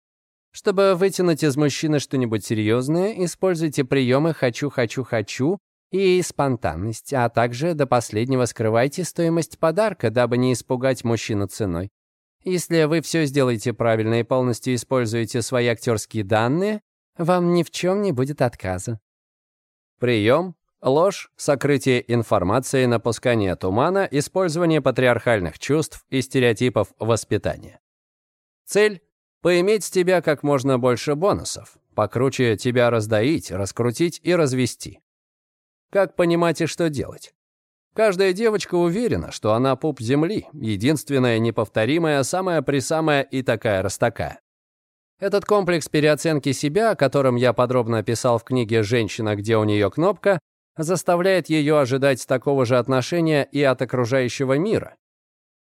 Чтобы вытянуть из мужчины что-нибудь серьезное, используйте приемы «хочу, хочу, хочу» и спонтанность, а также до последнего скрывайте стоимость подарка, дабы не испугать мужчину ценой. Если вы все сделаете правильно и полностью используете свои актерские данные, вам ни в чем не будет отказа. Прием Ложь, сокрытие информации, напускание тумана, использование патриархальных чувств и стереотипов воспитания. Цель — поиметь с тебя как можно больше бонусов, покруче тебя раздоить, раскрутить и развести. Как понимать и что делать? Каждая девочка уверена, что она пуп земли, единственная, неповторимая, самая-присамая и такая-растакая. Этот комплекс переоценки себя, о котором я подробно описал в книге «Женщина, где у нее кнопка», заставляет ее ожидать такого же отношения и от окружающего мира.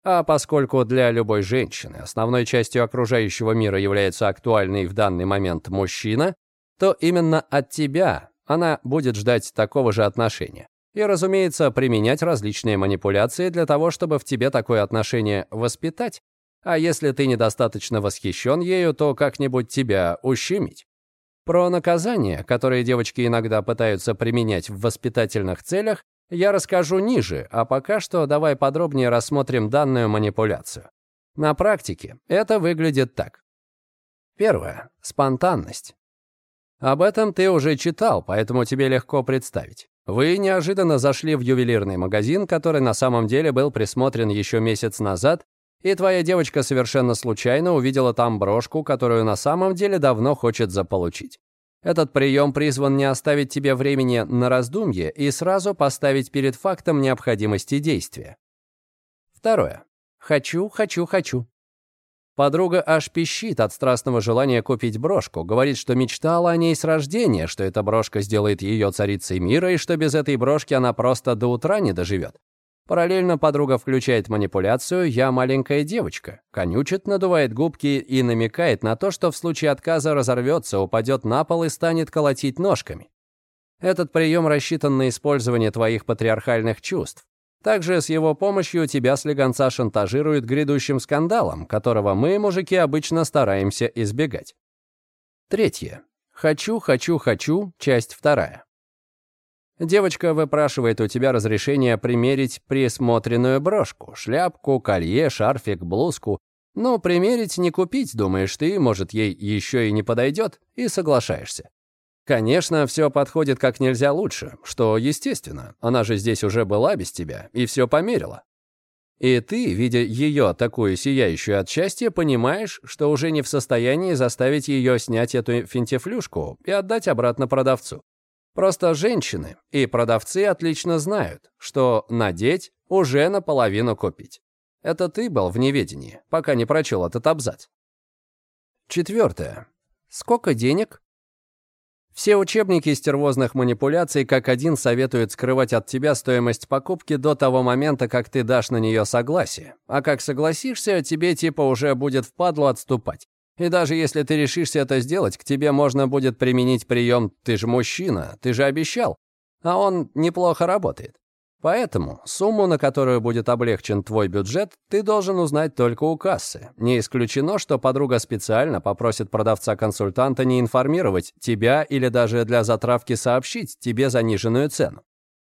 А поскольку для любой женщины основной частью окружающего мира является актуальный в данный момент мужчина, то именно от тебя она будет ждать такого же отношения. И, разумеется, применять различные манипуляции для того, чтобы в тебе такое отношение воспитать. А если ты недостаточно восхищен ею, то как-нибудь тебя ущемить. Про наказания, которые девочки иногда пытаются применять в воспитательных целях, я расскажу ниже, а пока что давай подробнее рассмотрим данную манипуляцию. На практике это выглядит так. Первое. Спонтанность. Об этом ты уже читал, поэтому тебе легко представить. Вы неожиданно зашли в ювелирный магазин, который на самом деле был присмотрен еще месяц назад, и твоя девочка совершенно случайно увидела там брошку, которую на самом деле давно хочет заполучить. Этот прием призван не оставить тебе времени на раздумье и сразу поставить перед фактом необходимости действия. Второе. Хочу, хочу, хочу. Подруга аж пищит от страстного желания купить брошку, говорит, что мечтала о ней с рождения, что эта брошка сделает ее царицей мира и что без этой брошки она просто до утра не доживет. Параллельно подруга включает манипуляцию «я маленькая девочка», конючит, надувает губки и намекает на то, что в случае отказа разорвется, упадет на пол и станет колотить ножками. Этот прием рассчитан на использование твоих патриархальных чувств. Также с его помощью тебя слегонца шантажируют грядущим скандалом, которого мы, мужики, обычно стараемся избегать. Третье. «Хочу, хочу, хочу», часть вторая. Девочка выпрашивает у тебя разрешение примерить присмотренную брошку, шляпку, колье, шарфик, блузку. Но примерить не купить, думаешь ты, может, ей еще и не подойдет, и соглашаешься. Конечно, все подходит как нельзя лучше, что естественно. Она же здесь уже была без тебя и все померила. И ты, видя ее такую сияющую от счастья, понимаешь, что уже не в состоянии заставить ее снять эту финтифлюшку и отдать обратно продавцу. Просто женщины и продавцы отлично знают, что надеть уже наполовину купить. Это ты был в неведении, пока не прочел этот абзац. Четвертое. Сколько денег? Все учебники стервозных манипуляций как один советуют скрывать от тебя стоимость покупки до того момента, как ты дашь на нее согласие. А как согласишься, тебе типа уже будет впадло отступать. И даже если ты решишься это сделать, к тебе можно будет применить прием «ты же мужчина, ты же обещал». А он неплохо работает. Поэтому сумму, на которую будет облегчен твой бюджет, ты должен узнать только у кассы. Не исключено, что подруга специально попросит продавца-консультанта не информировать тебя или даже для затравки сообщить тебе заниженную цену.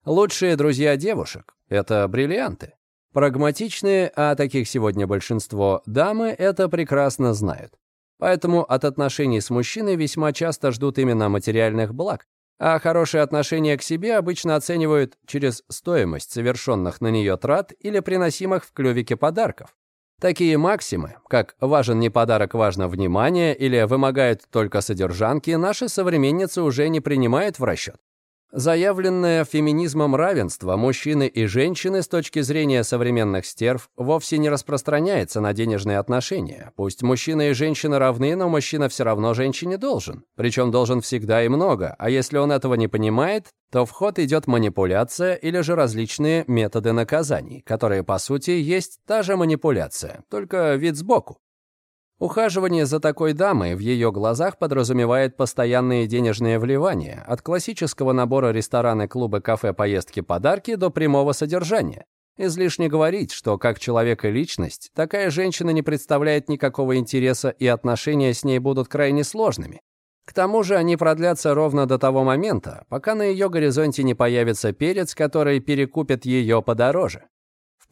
Лучшие друзья девушек — это бриллианты. Прагматичные, а таких сегодня большинство, дамы это прекрасно знают. Поэтому от отношений с мужчиной весьма часто ждут именно материальных благ, а хорошие отношения к себе обычно оценивают через стоимость совершенных на нее трат или приносимых в клювике подарков. Такие максимы, как «важен не подарок, важно внимание» или «вымогают только содержанки», наши современницы уже не принимают в расчет. Заявленное феминизмом равенство мужчины и женщины с точки зрения современных стерв вовсе не распространяется на денежные отношения. Пусть мужчина и женщина равны, но мужчина все равно женщине должен. Причем должен всегда и много, а если он этого не понимает, то в ход идет манипуляция или же различные методы наказаний, которые, по сути, есть та же манипуляция, только вид сбоку. Ухаживание за такой дамой в ее глазах подразумевает постоянные денежные вливания, от классического набора рестораны, клубы, кафе, поездки, подарки до прямого содержания. Излишне говорить, что как человек и личность, такая женщина не представляет никакого интереса и отношения с ней будут крайне сложными. К тому же они продлятся ровно до того момента, пока на ее горизонте не появится перец, который перекупит ее подороже.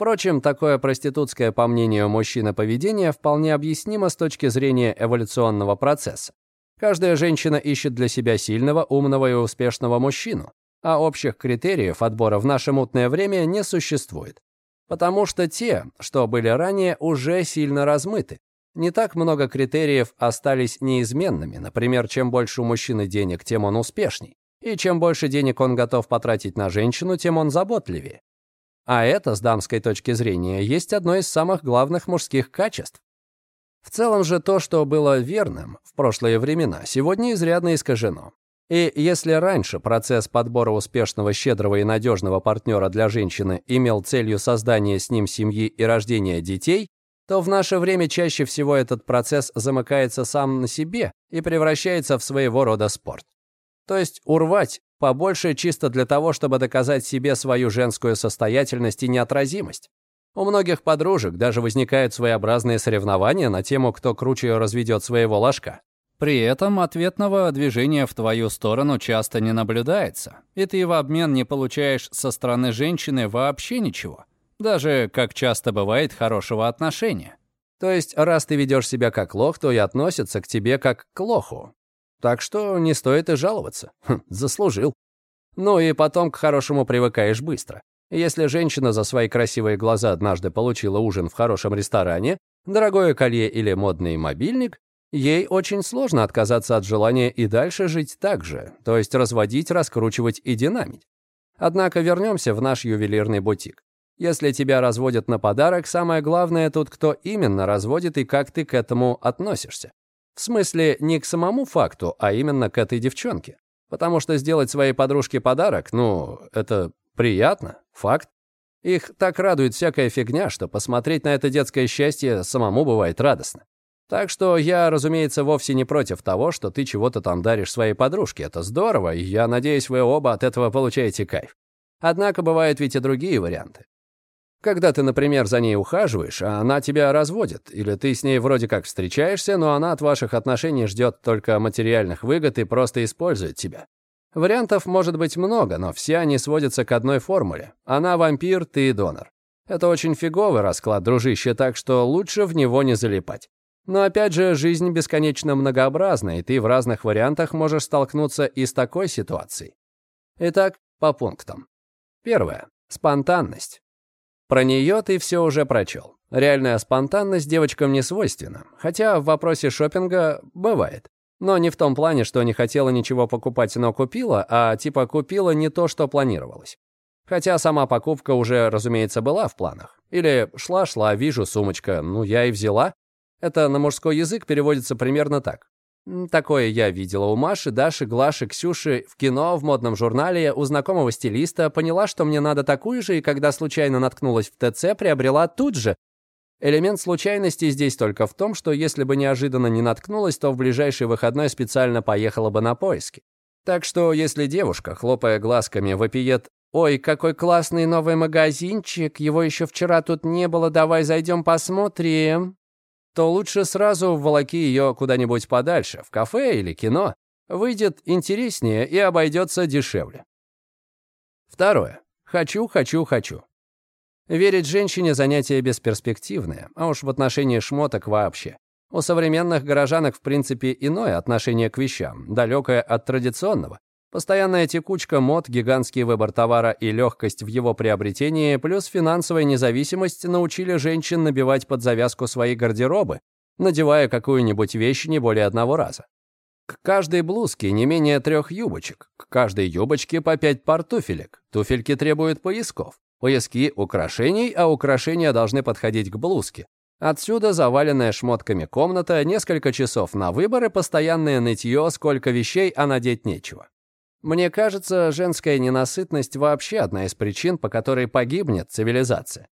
Впрочем, такое проститутское, по мнению мужчины, поведение вполне объяснимо с точки зрения эволюционного процесса. Каждая женщина ищет для себя сильного, умного и успешного мужчину, а общих критериев отбора в наше мутное время не существует. Потому что те, что были ранее, уже сильно размыты. Не так много критериев остались неизменными. Например, чем больше у мужчины денег, тем он успешней. И чем больше денег он готов потратить на женщину, тем он заботливее. А это, с дамской точки зрения, есть одно из самых главных мужских качеств. В целом же то, что было верным в прошлые времена, сегодня изрядно искажено. И если раньше процесс подбора успешного, щедрого и надежного партнера для женщины имел целью создания с ним семьи и рождения детей, то в наше время чаще всего этот процесс замыкается сам на себе и превращается в своего рода спорт. То есть урвать побольше чисто для того, чтобы доказать себе свою женскую состоятельность и неотразимость. У многих подружек даже возникают своеобразные соревнования на тему, кто круче разведет своего ложка. При этом ответного движения в твою сторону часто не наблюдается, и ты в обмен не получаешь со стороны женщины вообще ничего, даже, как часто бывает, хорошего отношения. То есть, раз ты ведешь себя как лох, то и относятся к тебе как к лоху. Так что не стоит и жаловаться. Хм, заслужил. Ну и потом к хорошему привыкаешь быстро. Если женщина за свои красивые глаза однажды получила ужин в хорошем ресторане, дорогое колье или модный мобильник, ей очень сложно отказаться от желания и дальше жить так же, то есть разводить, раскручивать и динамить. Однако вернемся в наш ювелирный бутик. Если тебя разводят на подарок, самое главное тут, кто именно разводит и как ты к этому относишься. В смысле, не к самому факту, а именно к этой девчонке. Потому что сделать своей подружке подарок, ну, это приятно, факт. Их так радует всякая фигня, что посмотреть на это детское счастье самому бывает радостно. Так что я, разумеется, вовсе не против того, что ты чего-то там даришь своей подружке. Это здорово, и я надеюсь, вы оба от этого получаете кайф. Однако бывают ведь и другие варианты. Когда ты, например, за ней ухаживаешь, а она тебя разводит, или ты с ней вроде как встречаешься, но она от ваших отношений ждет только материальных выгод и просто использует тебя. Вариантов может быть много, но все они сводятся к одной формуле. Она вампир, ты донор. Это очень фиговый расклад, дружище, так что лучше в него не залипать. Но опять же, жизнь бесконечно многообразна, и ты в разных вариантах можешь столкнуться и с такой ситуацией. Итак, по пунктам. Первое. Спонтанность. Про нее ты все уже прочел. Реальная спонтанность девочкам не свойственна, хотя в вопросе шопинга бывает. Но не в том плане, что не хотела ничего покупать, но купила, а типа купила не то, что планировалось. Хотя сама покупка уже, разумеется, была в планах. Или шла-шла, вижу, сумочка, ну я и взяла. Это на мужской язык переводится примерно так. Такое я видела у Маши, Даши, Глаши, Ксюши в кино, в модном журнале, у знакомого стилиста, поняла, что мне надо такую же, и когда случайно наткнулась в ТЦ, приобрела тут же. Элемент случайности здесь только в том, что если бы неожиданно не наткнулась, то в ближайший выходной специально поехала бы на поиски. Так что если девушка, хлопая глазками, вопиет «Ой, какой классный новый магазинчик, его еще вчера тут не было, давай зайдем посмотрим», то лучше сразу волоки ее куда-нибудь подальше, в кафе или кино. Выйдет интереснее и обойдется дешевле. Второе. Хочу, хочу, хочу. Верить женщине занятие бесперспективное, а уж в отношении шмоток вообще. У современных горожанок, в принципе, иное отношение к вещам, далекое от традиционного. Постоянная текучка мод, гигантский выбор товара и легкость в его приобретении, плюс финансовая независимость научили женщин набивать под завязку свои гардеробы, надевая какую-нибудь вещь не более одного раза. К каждой блузке не менее трех юбочек, к каждой юбочке по пять пар туфелек. Туфельки требуют поясков. Пояски — украшений, а украшения должны подходить к блузке. Отсюда заваленная шмотками комната, несколько часов на выбор и постоянное нытье, сколько вещей, а надеть нечего. Мне кажется, женская ненасытность вообще одна из причин, по которой погибнет цивилизация.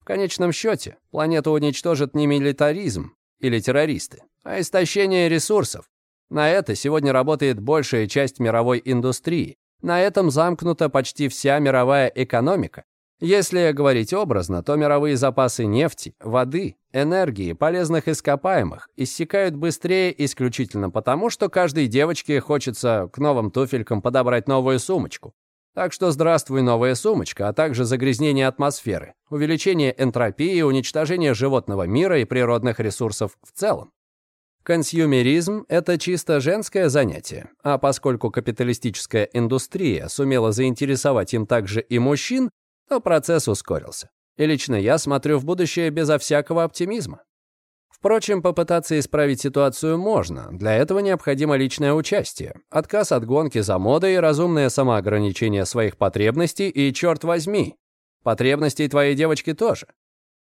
В конечном счете, планету уничтожит не милитаризм или террористы, а истощение ресурсов. На это сегодня работает большая часть мировой индустрии. На этом замкнута почти вся мировая экономика. Если говорить образно, то мировые запасы нефти, воды, энергии, полезных ископаемых иссякают быстрее исключительно потому, что каждой девочке хочется к новым туфелькам подобрать новую сумочку. Так что здравствуй, новая сумочка, а также загрязнение атмосферы, увеличение энтропии, уничтожение животного мира и природных ресурсов в целом. Консюмеризм — это чисто женское занятие, а поскольку капиталистическая индустрия сумела заинтересовать им также и мужчин, то процесс ускорился. И лично я смотрю в будущее безо всякого оптимизма. Впрочем, попытаться исправить ситуацию можно. Для этого необходимо личное участие, отказ от гонки за модой, разумное самоограничение своих потребностей и, черт возьми, потребностей твоей девочки тоже.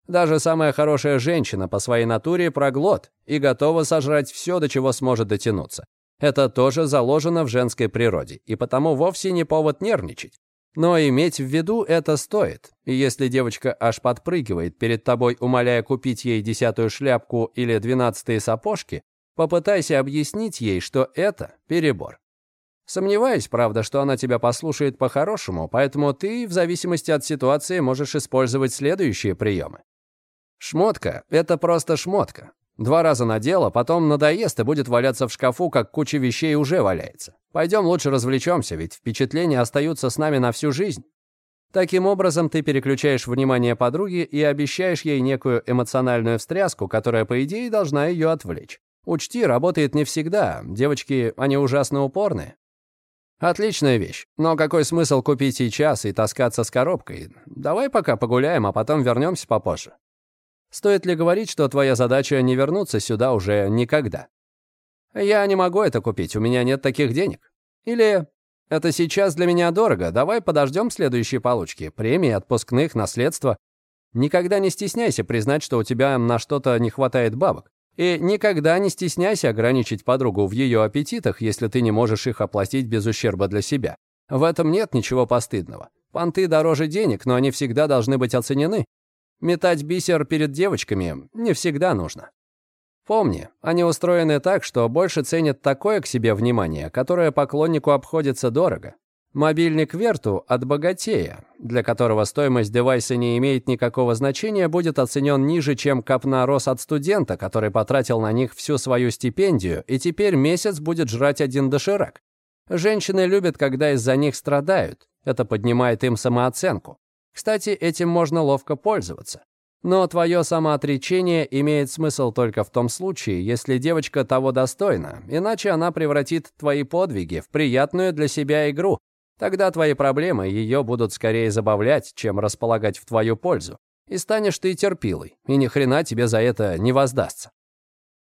Даже самая хорошая женщина по своей натуре проглот и готова сожрать все, до чего сможет дотянуться. Это тоже заложено в женской природе, и потому вовсе не повод нервничать. Но иметь в виду это стоит. И если девочка аж подпрыгивает перед тобой, умоляя купить ей десятую шляпку или двенадцатые сапожки, попытайся объяснить ей, что это перебор. Сомневаюсь, правда, что она тебя послушает по-хорошему, поэтому ты, в зависимости от ситуации, можешь использовать следующие приемы. Шмотка — это просто шмотка. Два раза надела, потом надоест и будет валяться в шкафу, как куча вещей уже валяется. Пойдем лучше развлечемся, ведь впечатления остаются с нами на всю жизнь. Таким образом, ты переключаешь внимание подруги и обещаешь ей некую эмоциональную встряску, которая, по идее, должна ее отвлечь. Учти, работает не всегда. Девочки, они ужасно упорные. Отличная вещь. Но какой смысл купить сейчас и таскаться с коробкой? Давай пока погуляем, а потом вернемся попозже. Стоит ли говорить, что твоя задача не вернуться сюда уже никогда? Я не могу это купить, у меня нет таких денег. Или Это сейчас для меня дорого, давай подождем следующие получки, премии, отпускных, наследства. Никогда не стесняйся признать, что у тебя на что-то не хватает бабок. И никогда не стесняйся ограничить подругу в ее аппетитах, если ты не можешь их оплатить без ущерба для себя. В этом нет ничего постыдного. Понты дороже денег, но они всегда должны быть оценены. Метать бисер перед девочками не всегда нужно. Помни, они устроены так, что больше ценят такое к себе внимание, которое поклоннику обходится дорого. Мобильник Верту от богатея, для которого стоимость девайса не имеет никакого значения, будет оценен ниже, чем капна рос от студента, который потратил на них всю свою стипендию и теперь месяц будет жрать один доширак. Женщины любят, когда из-за них страдают. Это поднимает им самооценку. Кстати, этим можно ловко пользоваться. Но твое самоотречение имеет смысл только в том случае, если девочка того достойна, иначе она превратит твои подвиги в приятную для себя игру, Тогда твои проблемы ее будут скорее забавлять, чем располагать в твою пользу. И станешь ты терпилой, и ни хрена тебе за это не воздастся.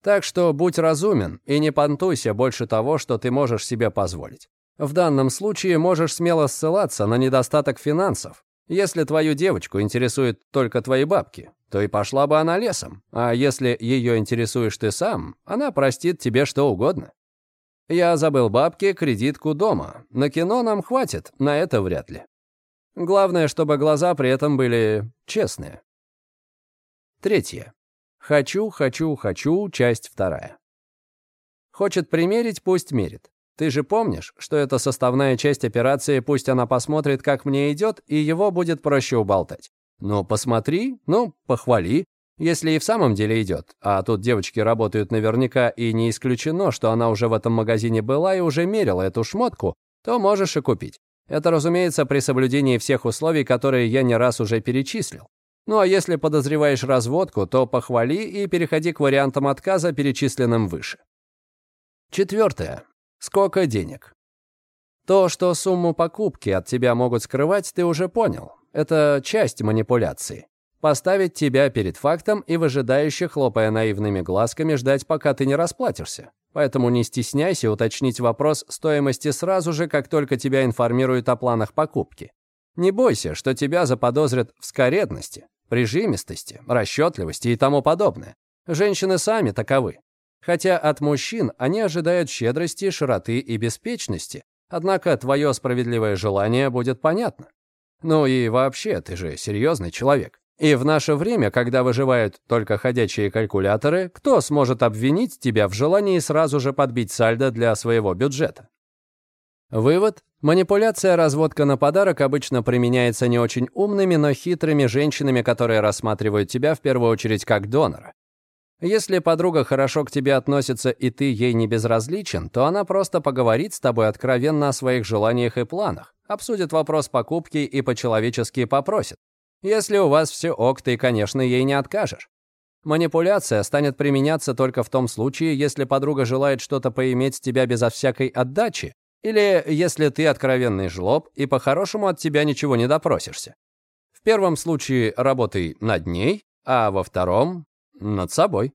Так что будь разумен и не понтуйся больше того, что ты можешь себе позволить. В данном случае можешь смело ссылаться на недостаток финансов. Если твою девочку интересуют только твои бабки, то и пошла бы она лесом. А если ее интересуешь ты сам, она простит тебе что угодно. Я забыл бабки, кредитку дома. На кино нам хватит, на это вряд ли. Главное, чтобы глаза при этом были честные. Третье. Хочу, хочу, хочу, часть вторая. Хочет примерить, пусть мерит. Ты же помнишь, что это составная часть операции, пусть она посмотрит, как мне идет, и его будет проще уболтать. Ну, посмотри, ну, похвали, если и в самом деле идет, а тут девочки работают наверняка, и не исключено, что она уже в этом магазине была и уже мерила эту шмотку, то можешь и купить. Это, разумеется, при соблюдении всех условий, которые я не раз уже перечислил. Ну а если подозреваешь разводку, то похвали и переходи к вариантам отказа, перечисленным выше. Четвертое. Сколько денег? То, что сумму покупки от тебя могут скрывать, ты уже понял. Это часть манипуляции поставить тебя перед фактом и выжидающе, хлопая наивными глазками, ждать, пока ты не расплатишься. Поэтому не стесняйся уточнить вопрос стоимости сразу же, как только тебя информируют о планах покупки. Не бойся, что тебя заподозрят в скоредности, прижимистости, расчетливости и тому подобное. Женщины сами таковы. Хотя от мужчин они ожидают щедрости, широты и беспечности, однако твое справедливое желание будет понятно. Ну и вообще, ты же серьезный человек. И в наше время, когда выживают только ходячие калькуляторы, кто сможет обвинить тебя в желании сразу же подбить сальдо для своего бюджета? Вывод. Манипуляция-разводка на подарок обычно применяется не очень умными, но хитрыми женщинами, которые рассматривают тебя в первую очередь как донора. Если подруга хорошо к тебе относится и ты ей не безразличен, то она просто поговорит с тобой откровенно о своих желаниях и планах, обсудит вопрос покупки и по-человечески попросит. Если у вас все ок, ты, конечно, ей не откажешь. Манипуляция станет применяться только в том случае, если подруга желает что-то поиметь с тебя безо всякой отдачи, или если ты откровенный жлоб и по-хорошему от тебя ничего не допросишься. В первом случае работай над ней, а во втором — над собой.